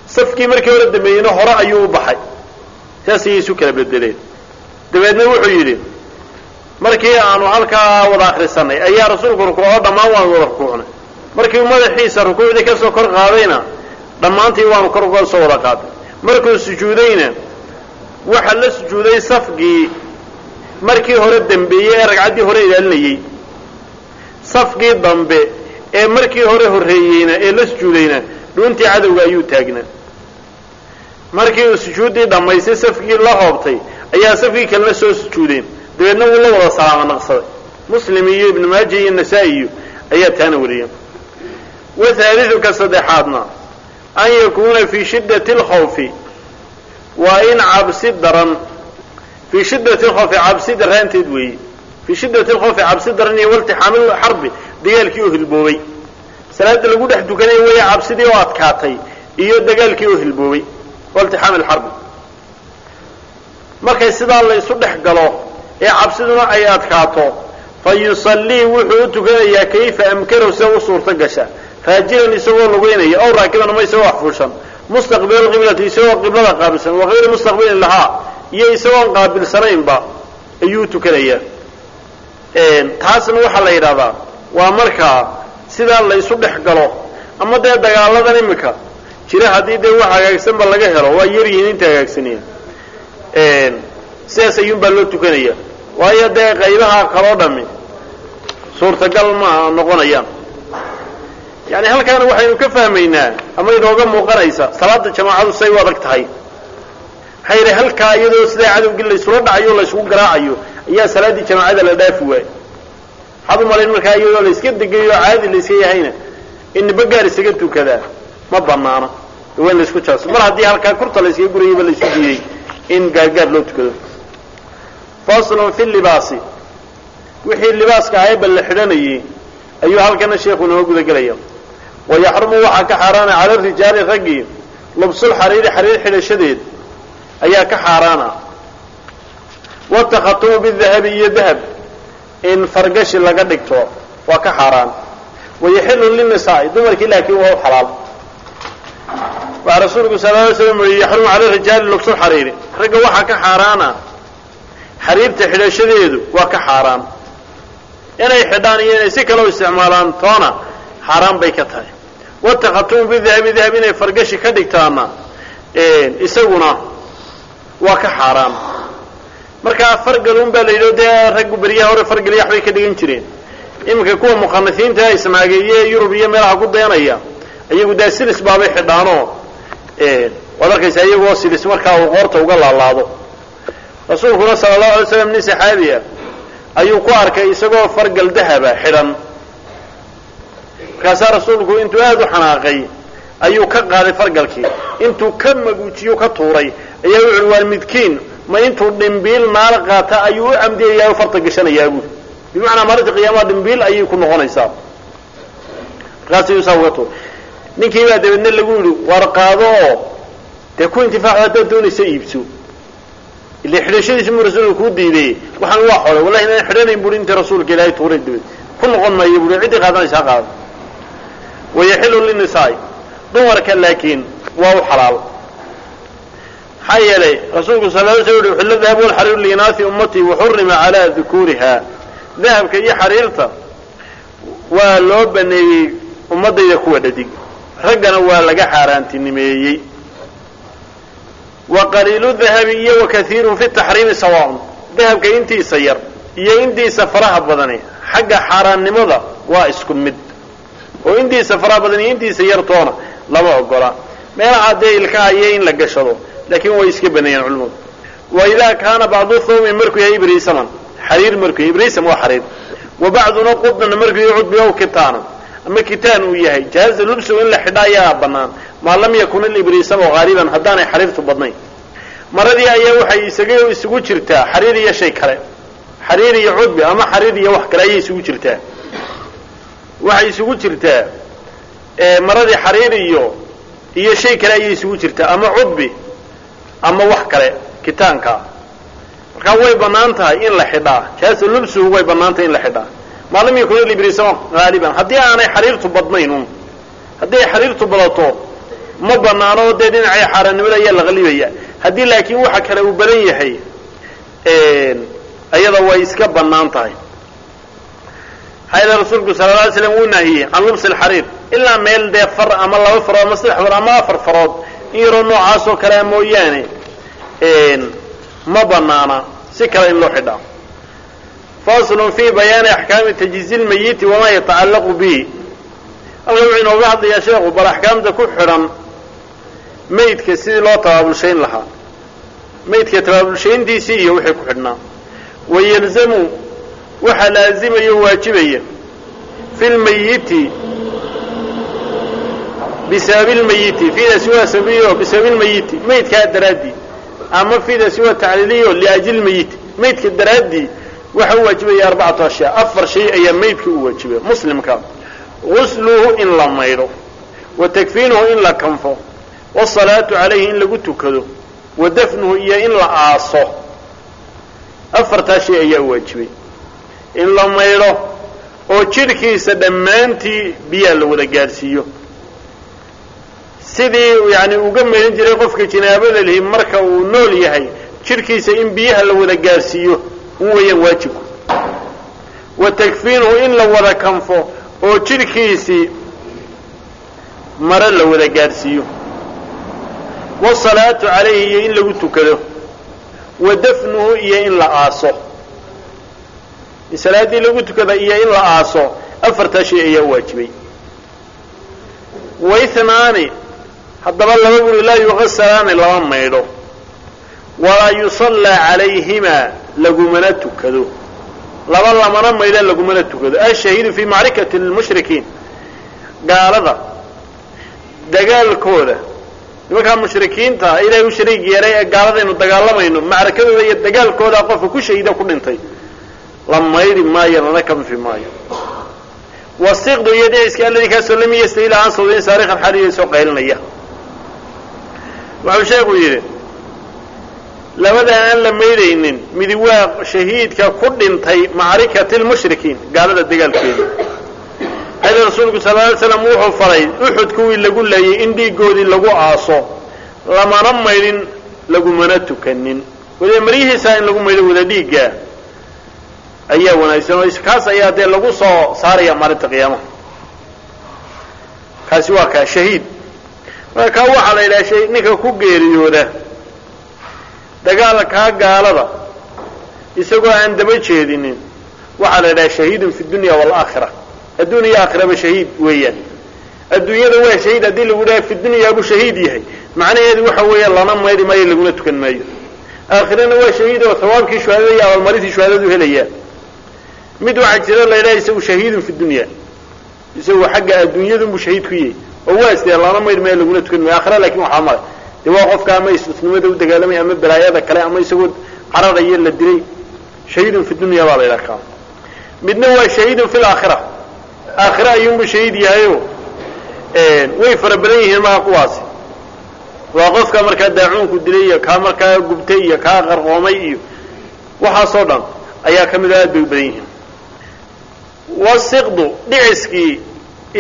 Safkii markii hore dambeeyeyna hore ayuu u baxay. Saas ayay isu kala bedeleen. Dabeedna wuxuu yidhi markii aanu halkaa wada akrisanay ayaa rasuulku rukuuco dhammaan waanu wada rukuucnay. Markii madaxiisa rukuucdii ka soo kor qaadayna dhammaantii waanu kor uga soo wada qaaday markuu sujuudayna waxa la sujuuday safkii markii hore dambeeyey ee ragcaddii hore ilaalinayey. Safkii dambe ee markii hore horreeyeyna ee la sujuudayna dhuuntii cadowga ayuu taagnaa. Markii uu sujuuddii dhammaystay safkii la hoobtay ayaa safkii kalena soo sujuudeen. Dabeedna wuu la wada salaamo naqsaday. Muslim iyo ibnu maaja iyo nasaa-iyo ayaa taana wariyeen. Wahaaliduka saddexaadna an yakuuna fii shiddati alkhawfi waa in cabsi daran. Fii shiddati alkhawfi cabsi daraanteed weeye fii shiddati alkhawfi cabsi daran iyo waltixaami xarbi dagaalkii oo hilboobay salaada lagu dhex tukanaya weeye cabsidii oo adkaatay iyo dagaalkii oo hilboobay waltixaami alxarbi markay sidaa la isu dhex galo ee cabsiduna ay adkaato fa yusallii wuxuu u tukanayaa kayfa amkanahu sida u suurto gasha raajilan isagoo lugeynaya ow raakiban ama isagoo waxfuushan mustaqbil alqiblati isagoo qiblada qaabilsan wakayri mustaqbilin lahaa iyo isagoon qaabilsanaynba ayuu tukanayaa taasna waxaa la yidhahdaa waa markaa sidaa la isu dhex galo ama dee dagaaladan imika jira haddii dee wax hagaagsanba laga helo waa yaryihiin inta hagaagsanaya. Sidaas ayuunbaa loo tukanaya. Waayo dee qaybaha kaloo dhami suurtagal maaha noqonayaan yani halkaana waxaynu ka fahmaynaa ama inooga muuqanaysa salaada jamaacadu say u adag tahay. Yidhi halkaa iyadoo sidaa cadowgii laysula dhacayo laysku garaacayo ayaa salaaddii jamaacada la dhaafi waaye waxaad u malayn markaa iyadoo layska degayo caadi layska yahayna in niba isaga tukadaa ma banaana waa laysku jaaso mar haddii halkaa kurta layskaga gurayaba laysu diiday in gaargaar loo tukado. Faslun fi libaasi. Wixii libaaska ahayba la xidhanayey ayuu halkana sheekhu inoo gudagelaya wayaxrumu waxaa ka xaaraana cala rijaali raggii lubsul xariiri xariir xidhashadeed ayaa ka xaaraana watakhatumu bidahabi iyo dahab in fargashi laga dhigto waa ka xaaraan wayaxilu linisaai dumarkii laakiin waa u xalaal waxaa rasuulku sal ly slam ui yaxrumu cala rijaali lubsul xariiri ragga waxaa ka xaaraana xariirta xidhashadeedu waa ka xaaraan inay xidhaan iyo inay si kale u isticmaalaan toona xaaraan bay ka tahay watakhatumu bidahabi dahab inay fargashi ka dhigtaana isaguna waa ka xaaraan markaa fargalun baa la yidhi dee raggu beryaha hore fargalyax bay ka dhigan jireen iminka kuwa mukhanisiinta ismaageeye yurub iyo meelaha ku dayanaya iyagu dee silis baabay xidhaanoo waad arkaysaa iyagoo silis markaa uu qoorta uga laalaado rasuulkuna sala allahu alay slam nin saxaabi ah ayuu ku arkay isagoo fargal dahaba xidhan markaasaa rasuulku intuu aada u xanaaqay ayuu ka qaaday fargalkii. Intuu ka maguujiyo ka tuuray ayaa wuxuui waa midkiin ma intuu dhimbiil naala qaata ayuu u camdiyayaa o farta gashanayaa buuri bimacnaa maalinta qiyaamaha dhimbiil ayay ku noqonaysaa. Markaasuu saa uga tuuray ninkii baa dabeedna lagu yidhi war qaado oo dee ku intifaaco haddaad doonaysa iibso. Ile xidhashadiisi muu rasuulka kuu diiday waxaan waa xolay wallahi inaan xidhanayn buuri intii rasuulka ilaahay tuuray dabeed. Ku noqon maayo buuri ciddii qaadanaysa ha qaado wayaxilu linisaai dumarka laakiin waa u xalaal maxaa yeelay rasuulku sal ly sl uhi uxilla dahabu walxariiru liinaasi ummatii waxurima calaa dukuuriha dahabka iyo xariirta waa loo baneeyey ummadayda kuwa dhadig raggana waa laga xaaraantinimeeyey wa qaliilu dahabi iyo wa kaiirun fi taxriimi sawaaun dahabka intiisa yar iyo intiisa faraha badani xagga xaaraannimada waa isku mid oo intiisa faraha badan iyo intiisa yartoona lama ogola. Meelaha dee ilkaha iyo in la gashado laakiin way iska baneeyeen culimadu wa idaa kaana bacdu thawmi markuu yahay ibriisaman xariir markuu yahay ibriisam waa xariir. Wa bacduna qudnan markuu yahay cudbi ow kitaanan. Ama kitaan uu yahay jaaza lubsu in la xidha ayaa bannaan. Maa lam yakun ilibriisamu haaliban haddaanay xariirtu badnayn. Maradii ayaa waxay isaga isugu jirtaa xariir iyo shay kale. Xariir iyo cudbi ama xariir iyo wax kale ayay isugu jirtaa waxay isugu jirtaa maradii xariir iyo iyo shay kale ayay isugu jirtaa ama cudbi ama wax kale kitaanka. Markaa way bannaan tahay in la xidhaa. Jaaza lubsuhu way bannaan tahay in la xidhaa. Maa lam yakun ilibriisama haaliban haddii aanay xariirtu badnayn un haddii ay xariirtu badato ma banaano dee dhinacay xaaraannimada ayaa la qalibaya haddii laakiin waxa kale uu badan yahay ayada way iska bannaan tahay maxaa rasuulku sala la slam wuu nahiyey can lubsi alxariir ilaa meel dee far ama laba farood ama saddex farood ama afar farood. In yaroo noocaas oo kalea mooyaane ma banaana si kale in loo xidhaa. Faslun fi bayaani axkaami tajhiizi lmayiti wamaa yatacallaqu bihi. Halkan wuxuu inooga hadlayaa sheekhu bal axkaamta ku xidhan maydka sidii loo tabaabulshayn lahaa. Maydka tabaabulshayntiisii iyo wixii ku xidhnaa. Wayalzamu waxaa laazimaya waajibaya. Fi bisababi lmayiti fidaasi waa sababiyo bisababi lmayiti maydkaa daraaddii ama fidaasi waa tacliiliyo liajli lmayiti maydka daraaddii waxa u waajibaya arbacatu ashyaa afar shay ayaa maydka u waajibaya muslimka. Gusluhu in la maydho wa takfiinuhu in la kanfo. Wasalaatu calayhi in lagu tukado. Wa dafnuhu iyo in la aaso. Afartaa shay ayaa u waajibay in la maydho oo jidhkiisa dhammaantii biyaa la wada gaadhsiiyo. Sidii yani uga maydhan jiray qofka jinaabada lihi marka uu nool yahay jidhkiisa in biyaha la wada gaadhsiiyo u weeyaan waajibku wa takfiinuhu in la wada kanfo oo jidhkiisii mare la wada gaadhsiiyo. Wasalaatu calayhi iyo in lagu tukado. Wa dafnuhu iyo in la aaso in salaaddii lagu tukada iyo in la aaso afartaa shay ayaa waajibay. Waithnaani haddaba laba buri laa yuqasalaani lama maydho walaa yusallaa calayhimaa lagumana tukado. Laba lamana maydho lagumana tukado. Ashahiidu fii macrikati lmushrikiin gaalada dagaalkooda nimankaa mushrikiinta ilaahay u shariig yeeray ee gaaladaynu dagaalamayno macrakadooda iyo dagaalkooda qofka ku shahiida ku dhintay la maydhi maayo lana kanfi maayo. Wasiqdu iyo dhiciska alladii kaasoo lam yastahil aan sawdayn saarikan xaliya soo qaylinaya wuxuu sheekhu yidhi labada aan la maydhaynin midi waa shahiidka ku dhintay macrikati lmushrikiin gaalada dagaalkeeda. Xili rasuulku sal ly slam wuxuu faray uxud kuwii lagu leeyay in dhiigoodii lagu aaso lamana maydhin lagumana tukanin. Waliba maryihiisaa in lagu maydho wada dhiigga ayaa wanaagsan kaas ayaa dee lagu soo saaraya maalinta qiyaamaha kaasi waa kaa shahiid. Marka waxaa la yidhaha ninka ku geeriyooda dagaalkaa gaalada isagoo aan daba jeedinin waxaa la yidhaha shahiidun fi dunya waalaakhira adduun iyo aakhiraba shahiid weeyaan. Adduunyada waa shahiid haddii lagu dhaha fi dunya shahiid yahay. Macnaheedu waxa weeya lana maydhi maayo laguna tukan maayo. Aakhirana waa shahiid oo hawaabkii shuhaadada iyo abaalmarintii shuhaadadu helayaa mid waxaa jira la yidhaha isagu shahiidun fi dunya. Isagu xagga adduunyadunbuu shahiid ku yahay oo waa isdee lana maydhi maayo laguna tukan maayo aakhira laakiin waxaa male dee waa qofka ama istusnimada u dagaalamay ama balaayada kale ama isagoo cararayo la dilay shahiidun fi dunya baa la yidhaha kaa midna waa shahiidun fi laakhira aakhira ayuunbuu shahiid yahayo. Way fara badan yihiin maha kuwaasi. Waa qofka markaa daacuunku dilay iyo kaa markaa gubtay iyo kaa qarqoomay iyo waxaasoo dhan ayaa ka mid a aad bay u badan yihiin wasiqdu dhiciskii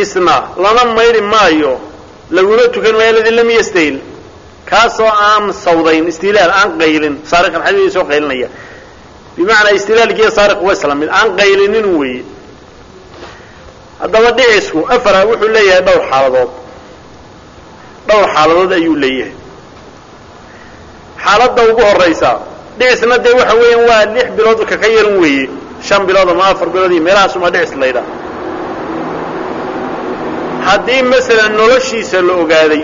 isna lana maydhi maayo laguna tukan maayo aladi lam yastahil kaasoo aan sawdayn istilaal aan qaylin saariqan xadiis soo qaylinaya bimacnaa istilaalkiiyo saariq waa isla mid aan qaylinin weeye. Haddaba dhicisku afara wuxuu leeyahay dhowr xaaladood. Dhowr xaaladood ayuu leeyahay. Xaaladda ugu horaysa dhicisna dee waxa weeyaan waa lix bilood kaka yaran weeye shan bilood ama afar bilood iyo meelahaasuma dhicis laydhaa haddii masalan noloshiisa la ogaaday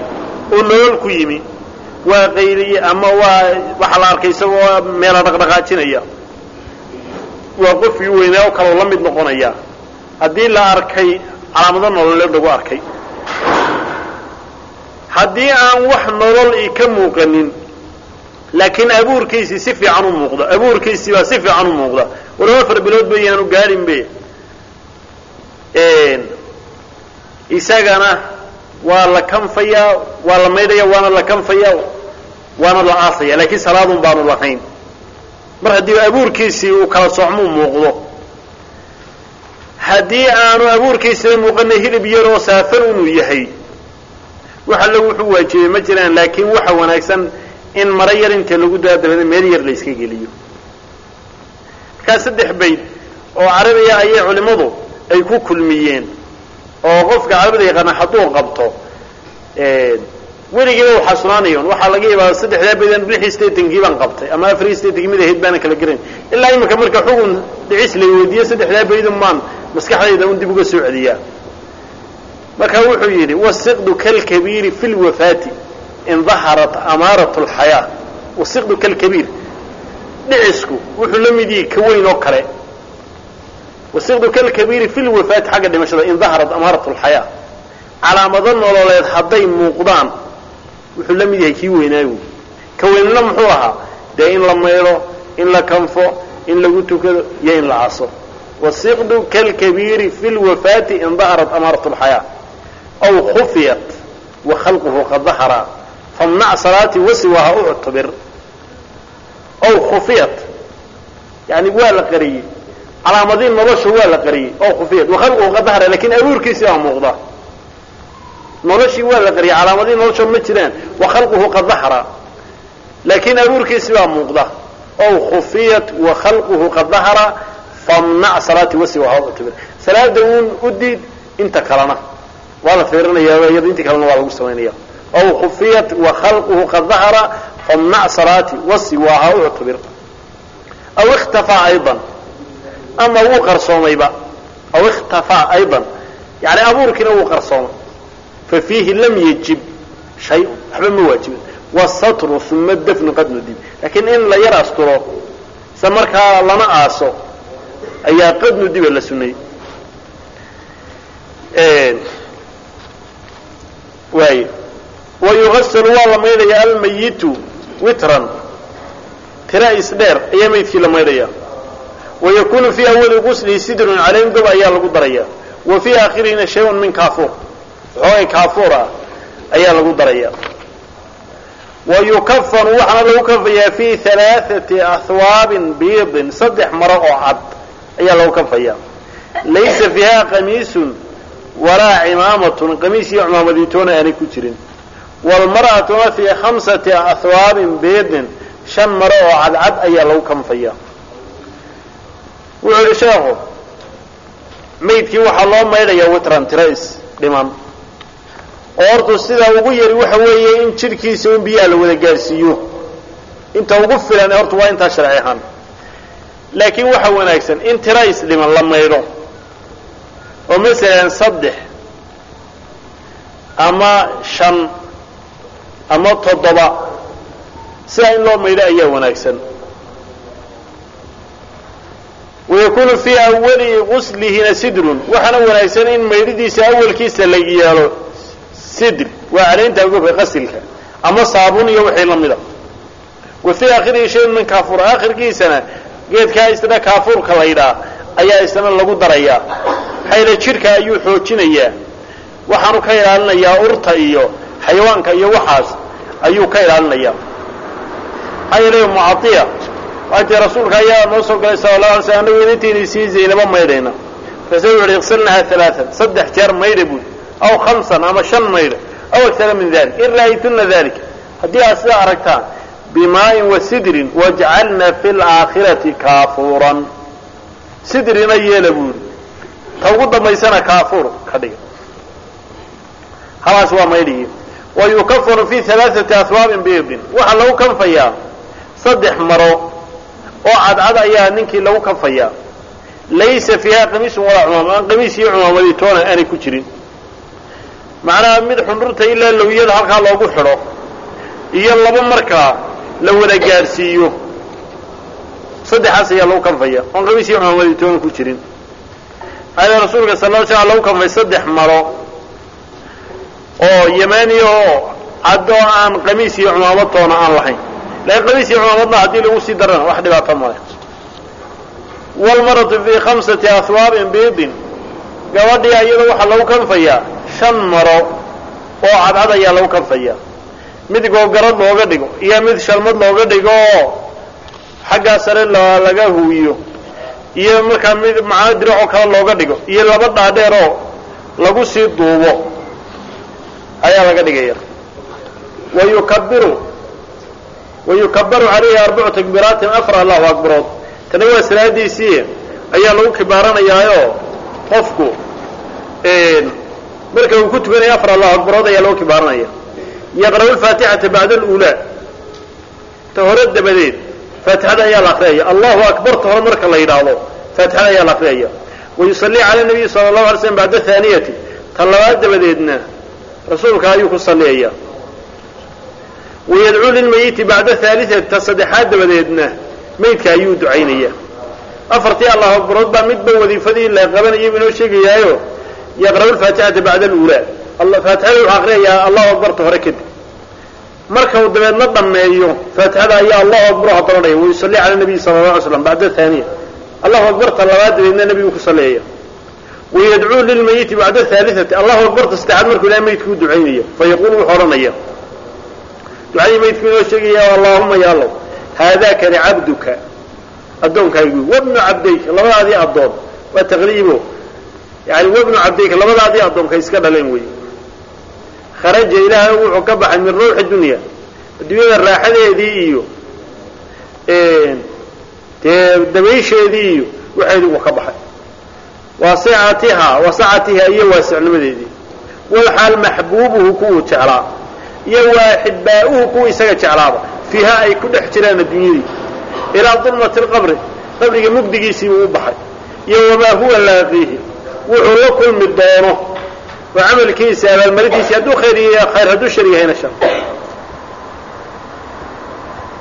oo nolol ku yimi waa qayliye ama waa waxaa la arkay isagoo meela dhaqdhaqaajinaya waa qofkii weynaa oo kaloo la mid noqonaya. Haddii la arkay calaamado nololeed lagu arkay. Haddii aan wax nolol i ka muuqanin laakiin abuurkiisii si fiican u muuqda abuurkiisii baa si fiican u muuqda walow afar bilood ba gaadhin be isagana waa la kanfayaa waa la maydhaya waana la kanfaya waana la aasaya. Laakiin salaadun baanu lahayn. Mar haddii abuurkiisii uu kala socmuu muuqdo. Haddii aanu abuurkiisina muuqana hilib yaroo saafan inuu yahay wax alle wuxuu waajibay ma jiraan laakiin waxa wanaagsan in maro yar inta lagu daa meel yar la geliyo markaa saddex bayd oo carabiya ayay culimmadu ay ku kulmiyeen oo qofka carabida yaqaana hadduu qabto weligiiba u xasunaanayon waxaa laga yaabaa saddexdaa baydan lixii statenkii baan qabtay ama afariyi statenkii mid ahayd baana kala gerayn ilaa imika marka xugun dhicis la weydiiye saddexdaa baydun baan maskaxdayda un dib uga soo celiyaa. Marka wuxuu yidhi wasiqdu kalkabiiri fi lwafaati in daharat amaarat lxayaa wasiqdu kalkabiir dhicisku wuxuu la mid yihi ka weyn oo kale. Wasiqdu kalkabiiri fi lwafaati xagga dhimashada in daharat amaarat lxayaa calaamado nololeed hadday muuqdaan wuxuu la mid yahay kii weynaayo ka weynna muxuu ahaa? Dee in la maydho in la kanfo in lagu tukado iyo in la caso wasiqdu kalkabiiri fi lwafaati in daharat amaarat lxayaa aw khufiyat wa khalquhu qad dahara famnac salaati wasiwaha uctabir aw khufiyat yani waa la qariyey calaamadii nolosha waa la qariyey aw khufiyat wa khalquhu qad dahara laakiin abuurkiisi baa muuqda noloshii waa la qariyay calaamadii nolosha ma jiraan wa khalquhu qad dahara laakiin abuurkiisi baa muuqda ow khufiyat wa khalquhu qad dahara famnac salaati wasiwaha uctabir salaada uun u diid inta kalena waa la fiirinayaa iyada intii kalena waa lagu samaynaya aw khufiyat wa khalquhu qad dahara famnac salaati wasiwaaha uctabir aw ikhtafaa aydan ama wuu qarsoomayba aw ikhtafaa aydan yani abuurkiina wuu qarsoomay fa fiihi lam yajib shay-un waxba ma waajibin wasatru uma dafnu qad nudib laakiin in la yar asturo isla markaa lana aaso ayaa qad nudiba la sunnayey waay wayugasalu waa la maydhaya almayitu witran tira isdheer ayaa maydkii la maydhaya. Wayakunu fii awali guslihi sidrun caleyn gob ayaa lagu daraya. Wa fii aakhirihina shayun min kaafuur waxoogay kaafuur ah ayaa lagu daraya. Wayukafanu waxaana lagu kafayaa fii alaaati ahwaabin biidin saddex maro oo cad ayaa lagu kafaya laysa fiiha qamiisun walaa cimaamatun qamiis iyo cimaamadiitoona aanay ku jirin waalmar'atuna fii khamsati ahwaabin biidin shan maro oo cadcad ayaa lagu kanfaya wuxuu yihi sheekhu maydkii waxaa loo maydhayaa witran tirays dhiman oo hortu sidaa ugu yari waxa weeye in jidhkiisa un biyaha la wada gaarsiiyo inta ugu filan horta waa intaa sharci ahaan laakiin waxa wanaagsan in tirays dhiman la maydho oo masalan saddex ama shan ama toddoba sidaa in loo maydho ayaa wanaagsan. wayakunu fii awali guslihina sidrun waxaana wanaagsan in maydhidiisa awalkiisa la yeelo sidr. waa caleynta gobka qasilka ama saabun iyo wixii lamida wa fii aakhirihi shayun min kaafuur aakhirkiisana geedkaa isna kaafuurka la ydhaa ayaa isna lagu darayaa maxayla jidhka ayuu xoojinayaa waxaanu ka ilaalinayaa urta iyo xayawaanka iyo waxaas ayuu ka ilaalinayaa maxaa yeelay mucaiya waati rasuulka ayaa noo soo galay sala la alay slam anagu inantiini sii zaynaba maydhayna markaasa wuxu uhi iqsilnaha alaaan saddex jeer maydha buud aw hamsan ama shan maydha aw aktara min dalik in ra'aytuna dalik haddii aad sidaa aragtaan bimaa'in wa sidrin wajcalna fi laakhirati kaafuuran. Sidrina yeela buuri ta ugu dambaysana kaafuur ka dhiga. Halaas waa maydhigii wa yukafanu fi alaaati ahwaabin biidin waxaa lagu kanfayaa saddex maro oo cadcad ayaa ninkii lagu kanfayaa laysa fiiha qamiisun walaa cumaam aan qamiis iyo cumaamadii toona aanay ku jirin macnaha mid xundhurta ilaa lowyada halkaa loogu xidho iyo laba markaa la wada gaadhsiiyo saddexaas ayaa lagu kanfaya oon qamiis iyo cumaamadii toona ku jirin maxaa rasuulka sal l slam lagu kanfay saddex maro oo yamaaniya oo caddo aan qamiis iyo cumaamad toona aan lahayn. Laakiin qamiis iyo cumaamadna haddii lagu sii darana wax dhibaato male wlmaratu fii khamsati ahwaabin biidin. Gabadhii iyada waxaa lagu kanfayaa shan maro oo cadcad ayaa lagu kanfaya. Mid googarad looga dhigo iyo mid shalmad looga dhigo oo xaggaa sare laga huwiyo iyo markaa mid macano diracoo kale looga dhigo iyo laba dhaadheer oo lagu sii duubo ayaa laga dhigaya. Wayukabiru wayukabaru calayhi arbacu takbiiraatin afar allahu akbarood tana waa salaadiisii ayaa lagu kibaaranayaayo qofku marka uu ku tukanayo afar allahu akbarood ayaa lagu kibaaranaya yaqra'u lfaatixata bacda alulaa ta hore dabadeed faatixada ayaa la akriyaya allahu akbarta hore marka la yidhaahdo faatixada ayaa la akriyaya wayusalii cala nabiyi sala allahu alay slam bacda haaniyati ta labaad dabadeedna rasuulka ayuu ku saliyaya wayadcuu lilmayiti bacda haaliati ta saddexaad dabadeedna maydka ayuu ducaynaya afartii allahu akbarood baa midba wadiifadii la qabanayay inoo sheegayaayo yaqra'u lfaatixata bacda alulaa faatixada wuxuu akriyayaa allahu akbarta hore kadib. Marka uu dabeedna dhammeeyo faatixada ayaa allahu akbar hadoranaya wayusalli cala nabiyi sala la alay slam bacda haaniya allahu akbarta labaad dabeedna nebigu ku saliyaya wayadcuu lilmayiti bacda haaliati allahu akbarta saddexaad markuu ilahay maydku u ducaynaya fayaqulu wuxuu odhanaya ducadii maydku inoo sheegaya allahuma ya allow haadakani cabduka addoonkaygu wabnu cabdayka labadaadii addoon waa taqliibo yani wabnu cabdayka labadaadii addoonka iska dhaleen wey kharaja ilaahay wuxuu ka baxay min ruuxi dunya adduunyada raaxadeedii iyo dee dabaysheedii iyo waxeedii uu ka baxay waasicatiha wasacatiha iyo waasicnimadeedii walxaal maxbuubuhu kuwuu jeclaa iyo waaxibaa'uhu kuwa isaga jeclaaba. Fiiha ay ku dhex jiraan adduunyadii ilaa dulmati lqabri qabriga mugdigiisii buu u baxay. Iyo wamaa huwa laaqiihi wuxuu la kulmi doono. Oo camalkiisa abaalmarintiisi hadduu khayr khayr hadduu shar yahayna shar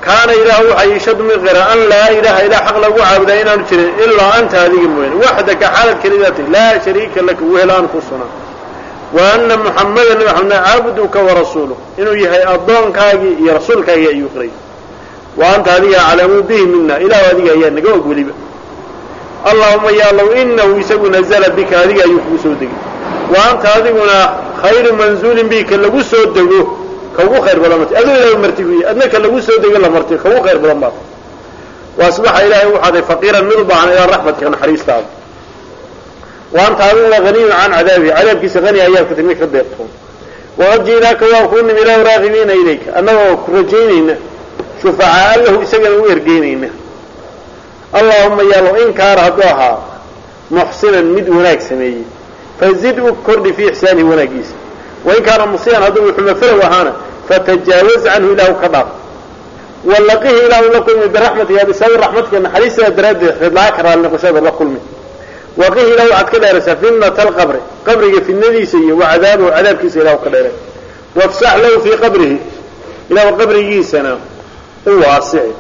kaana ilaah waxaa yashadu min qira an laa ilaaha ilaa xaq lagu caabudaa inaanu jirin ilaa anta adiga mooyaane waxdaka xaalad kelidaati laa shariika laka wehel aan ku sunan wa ana muxamadan maxameda cabduka warasuuluh inuu yahay addoonkaagii iyo rasuulkaagii ayuu qiray wa anta adiga aclamu bihi mina ilahu adiga ayaa naga og weliba. Allahuma ya allow inahu isagu nazla bika adiga ayuu kugu soo degay. Wa anta adiguna khayru manzuulin bika lagu soo dego kaugu khayr badan mat aduu ilahay marti ku yahy adna ka lagu soo dego la marti kaugu khayr badan baad. Wa asbaxa ilaahay u xaday faqiiran mid u baahan ilaa raxmatka naxariistaada. Wa anta adiguna haniyun can cadaabihi cadaabkiisa hani ayaa ku timi ka deeqtoon waqad ji'naaka waa kuu nimi ilahu raagibiina ilayka. Annagoo ku rajaynayna shufacaa lahu isagana u ergeynayna allahuma yaalow in kaana hadduu ahaa muxsinan mid wanaag sameeyey. Fazid u kordhi fii ixsaanihi wanaagiisa wain kaana musiian hadduu xumafalow ahaana fatajaawaz canhu ilaahu ka dhaaf. Wallaqihi ilaahu la kulmi biraxmatiga bisababi raxmatika naxariistada daraaddeed ridlaa ka raali noqoshada la kulmi. Waqihi ilahu waxaad ka dheeraysaa fitnata alqabri qabriga fitnadiisa iyo wa cadaabahu cadaabkiisa ilahu ka dheeray. Wafsax lahu fii qabrihi ilahu qabrigiisana u waasici.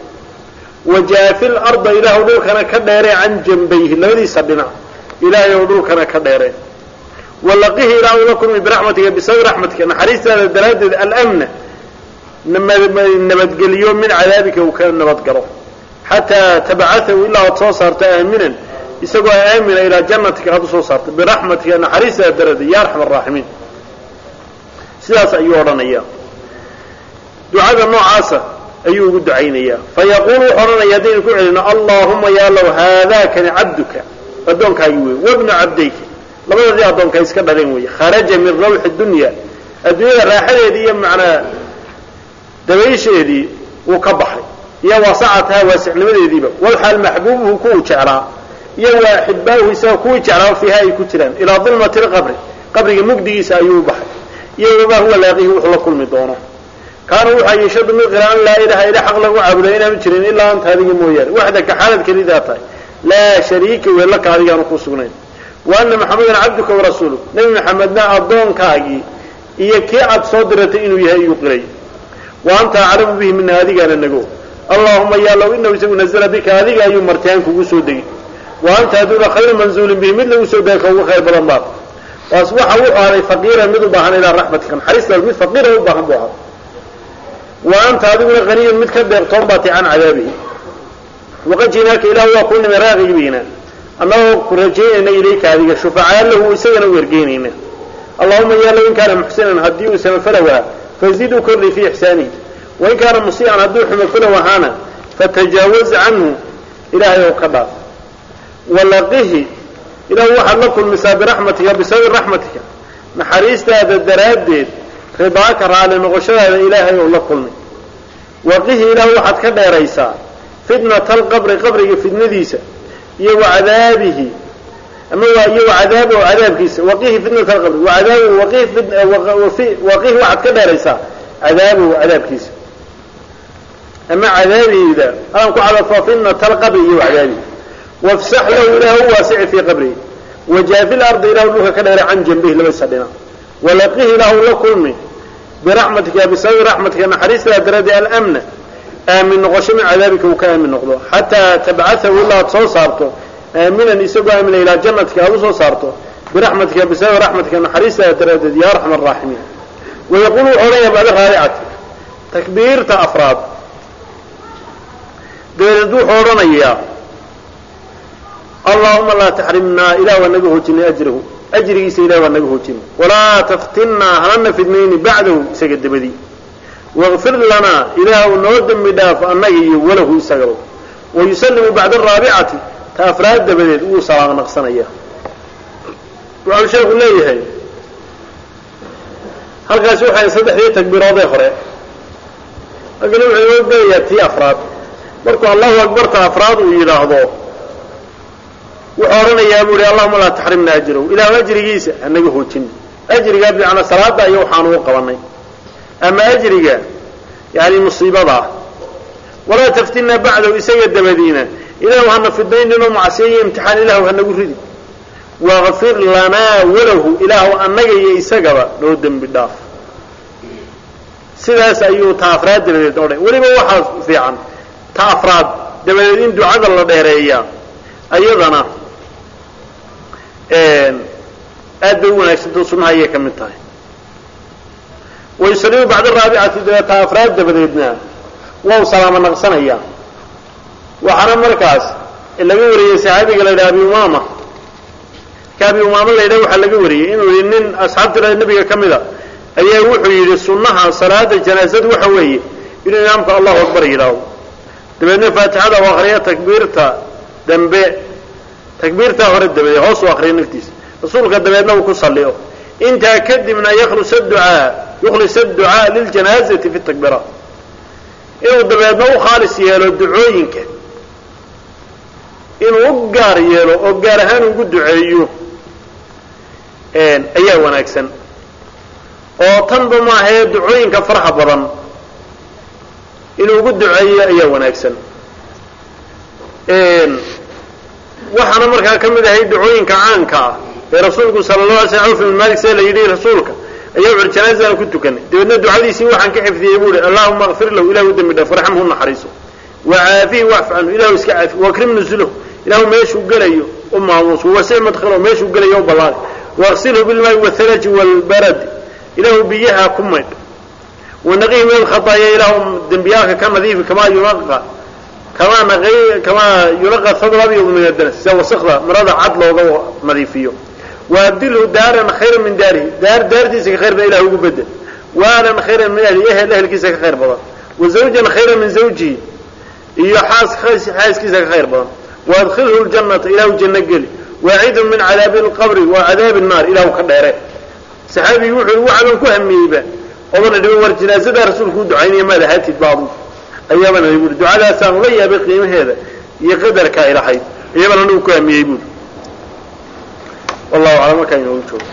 Wajaafi larda ilaahu dhulkana ka dheere can jambayhi labadiisa dhinac ilaahay ou dhulkana ka dheere walaqihi ilaahu la kulmi biraxmatika bisababi raxmatika naxariistaada daraaddeed almna nabadgeliyo min cadaabika uu ka nabadgalo. Xataa tabcaثahu ilaa oad soo saarto aaminan isagoo aamina ilaa jannatika aad u soo saarto biraxmatika naxariistaada daraaddeed ya arxam araaximiin sidaas ayuu odhanaya ducada noocaasa ayuu ugu ducaynayaa. Fayaquulu wuxuu odhanaya haddaynu ku celino allahuma ya low haadakani cabduka. Addoonkaagi wey wabnu cabdayka labadadii addoonka iska dhaleen weeye. Kharaja min rawxi dunya. Adduunyada raaxadeedii iyo macnaa dabaysheedii wuu ka baxay. Iyo waasacataha waasicnimadeediiba walxaal maxbuubuhu kuwuu jeclaa. Iyo wa axibaahu isagoo kuwii jeclaa fiiha ay ku jiraan. Ilaa dulmati lqabri qabriga mugdigiisa ayuu u baxay. Iyo wamaa huwa laaqihi wuxuu la kulmi doono kaana waxaa yashadu min qira an laa ilaha ila xaq lagu caabuda inaanu jirin ilaa anta adiga mooyaane. Waxdaka xaalad kelidaa tahay. Laa shariika weelaka adigaanu ku sugnayn ana maxamedan cabduka warasuulu nebi maxamedna addoonkaagii iyo kii aad soo diratay inuu yahay iyuu qiray. Wa anta aclamu bihi mina adigaana nago. Allahuma ya low inahu isagu nazla bika adiga ayuu martiaan kugu soo degi wa anta aduuna khayru manzuulin bihi mid lagu soo dega kaugu khayr badan baad waas waxa wuxuu aday faqiiran mid u baahan ilaa raxmatika naxariistaas mid faqiiran u baahan buu ahaa wa anta adiguna haniyun mid ka deeqtoon baatay can cadaabihi waqad ji'naaka ilahu waa kuu nimay raaqibiina annagoo ku rajaynayna ilayka adiga shufacaa lahu isagana u ergeynayna. Allahuma ya in kaana muxsinan haddii uu samafalow ahaa fazid u kordhi fii ixsaanihi wain kaana musii'an hadduu xumafalow ahaana fatajaawaz canhu ilaahay oo ka dhaaf. Walaqihi ilahu waxaad la kulmisaa biraxmatika bisababi raxmatika. Naxariistaada daraaddeed ridaaka raali noqoshadaada ilaahay oo la kulmay waqihi ilahu waxaad ka dheeraysaa fitnata alqabri qabriga fitnadiisa iyo cadaabihi ama iyo wacadaabahu cadaabkiisa alqabri wacadaabahu waqihi waqihi waxaad ka dheeraysaa cadaabahu cadaabkiisa. Ama cadaabihida alaan ku cadafaa fitnata alqabri iyo wacadaabihi wafsax lahu ilaah u waasici fii qabrihi wajaafi lardi ilahu dhulka ka dheeray can jambihi labadiisa dhinac walaqihi ilaahu la kulmi. Biraxmatika bisababi raxmatika naxariistaada daraaddeed alamna aamin noqosho min cadaabika uu ka aamin noqdo. Xataa tabcaثahu ilaa ad soo saarto aaminan isagoo aamina ilaa jannatika aad u soo saarto biraxmatika bisababi raxmatika naxariistaada daraaddeed ya arxam araaximiin wayaquulu wuxuu odhanaya bacda raabicati takbiirta afraad. Dabadeed wuxuu odhanayaa allahuma laa taxrimnaa ilah waa naga hoojinay ajrahu ajrigiisa ilah waa naga hoojinay. Walaa taftinnaa hanana fidnayni bacdahu isaga dabadii waqfir lanaa ilaahu noo dembi dhaaf annaga iyo walahu isagaba wayusalimu bacda araabicati ta afraad dabadeed wuu salaam naqsanaya wuxuu sheeku leeyahay halkaasi waxay saddexdii takbiiroodee hore halkana wuxuu inoo gelayaa tii afraad markuu allahu akbarta afraad uu yidhaahdo wuxuu odhanayaa buu ihi allahuma laa taxrimna ajrahu ilahu ajrigiisa hanaga hoojin ajriga bimacnaa salaada iyo waxaanu u qabanay ama ajriga yani musiibada. Walaa taftinna bacdahu isaga dabadiina. Ilaahu hana fidnayninoo macsiyayo imtixaan ilaahu hanagu ridi. Waqfir lanaa walahu ilaahu annaga iyo isagaba noo dembi dhaaf. Sidaas ayuu ta afraad dabadeed odhan weliba waxaa fiican ta afraad dabadeed in ducada la dheereeyaa ayadana aad bay u wanaagsanto sunnaha ayay ka mid tahay wayusalimu bacda raabicati dabeed ta afraad dabadeedna waa u salaamo naqsanayaa waxaana markaas laga wariyey saxaabiga la yidhaha abi umaama. Ka abi umaama la yidhaha waxaa laga wariyey inuu yihi nin asxaabta nabiga ka mida ayaa wuxuu yidhi sunnaha salaada janaasadu waxa weeye inuu imaamka allahu akbar yidhaaho dabeedna faatixada u akriya takbiirta dambe. Takbiirtaa hore dabadeed hoos u akriya naftiisa. Rasuulka dabeedna uu ku salliyo intaa kadibna yakhlis ducaa yukhlis adducaa liljanaazati fi takbiiraat inuu dabeedna u khaalis yeelo ducooyinka. Inuu u gaar yeelo oo gaar ahaan ugu duceeyo ayaa wanaagsan. Oo tanba maahee ducooyinka faraha badan. Inuu ugu duceeyo ayaa wanaagsan. Waxaana markaa ka mid ahay ducooyinka caanka ah ee rasuulku sala la alay sl auf ibn malik see la yidhi rasuulka ayaa janaazana ku tukanay. Dabeedna ducadiisii waxaan ka xifdiyey buu hi allahuma akfir lahu ilahu dembi dhaaf warxamhu naxariiso. Wacaafihi wacfu canhu ilahu iska caafi wakrim nuzulahu ilahu meeshuu gelayo u maamuus wawasic madkhalo meeshuu gelayo u ballaari waqsilhu bilmaa'i wathalaji waalbarad ilahu biyaha ku maydh. Wanaqihi min alkhataaya ilahu dembiyaalka ka nadiifi kamaa yunaqa kamaa kamaa yunaqa thawb abyad min adanas sida wasakda marada cad looga nadiifiyo waabdilhu daaran khayran min daarihi daar daartiisa ka khayr badan ilah ugu bedel. Waalan khayran min ahli ehel ehelkiisa ka khayr badan. Wa zawjan khayran min zawjihi iyo xaas xaaskiisa ka khayr badan. Waadkhilhu ljannata ilahu janno geli. Waacidu min cadaabi alqabri wa cadaabi nnaar ilahu ka dheere. Saxaabigi wuxuu waxaban ku hamiyeyba odana dhiban war janaasadaa rasuulku u ducaynaya maad ahaatid baadu ayaabana buui ducadaasaan ula yaabay qiimaheeda iyo qadarkaa ilahayd ayabana anigu ku hamiyey buuri wallahu aclam markaa inoogu joogo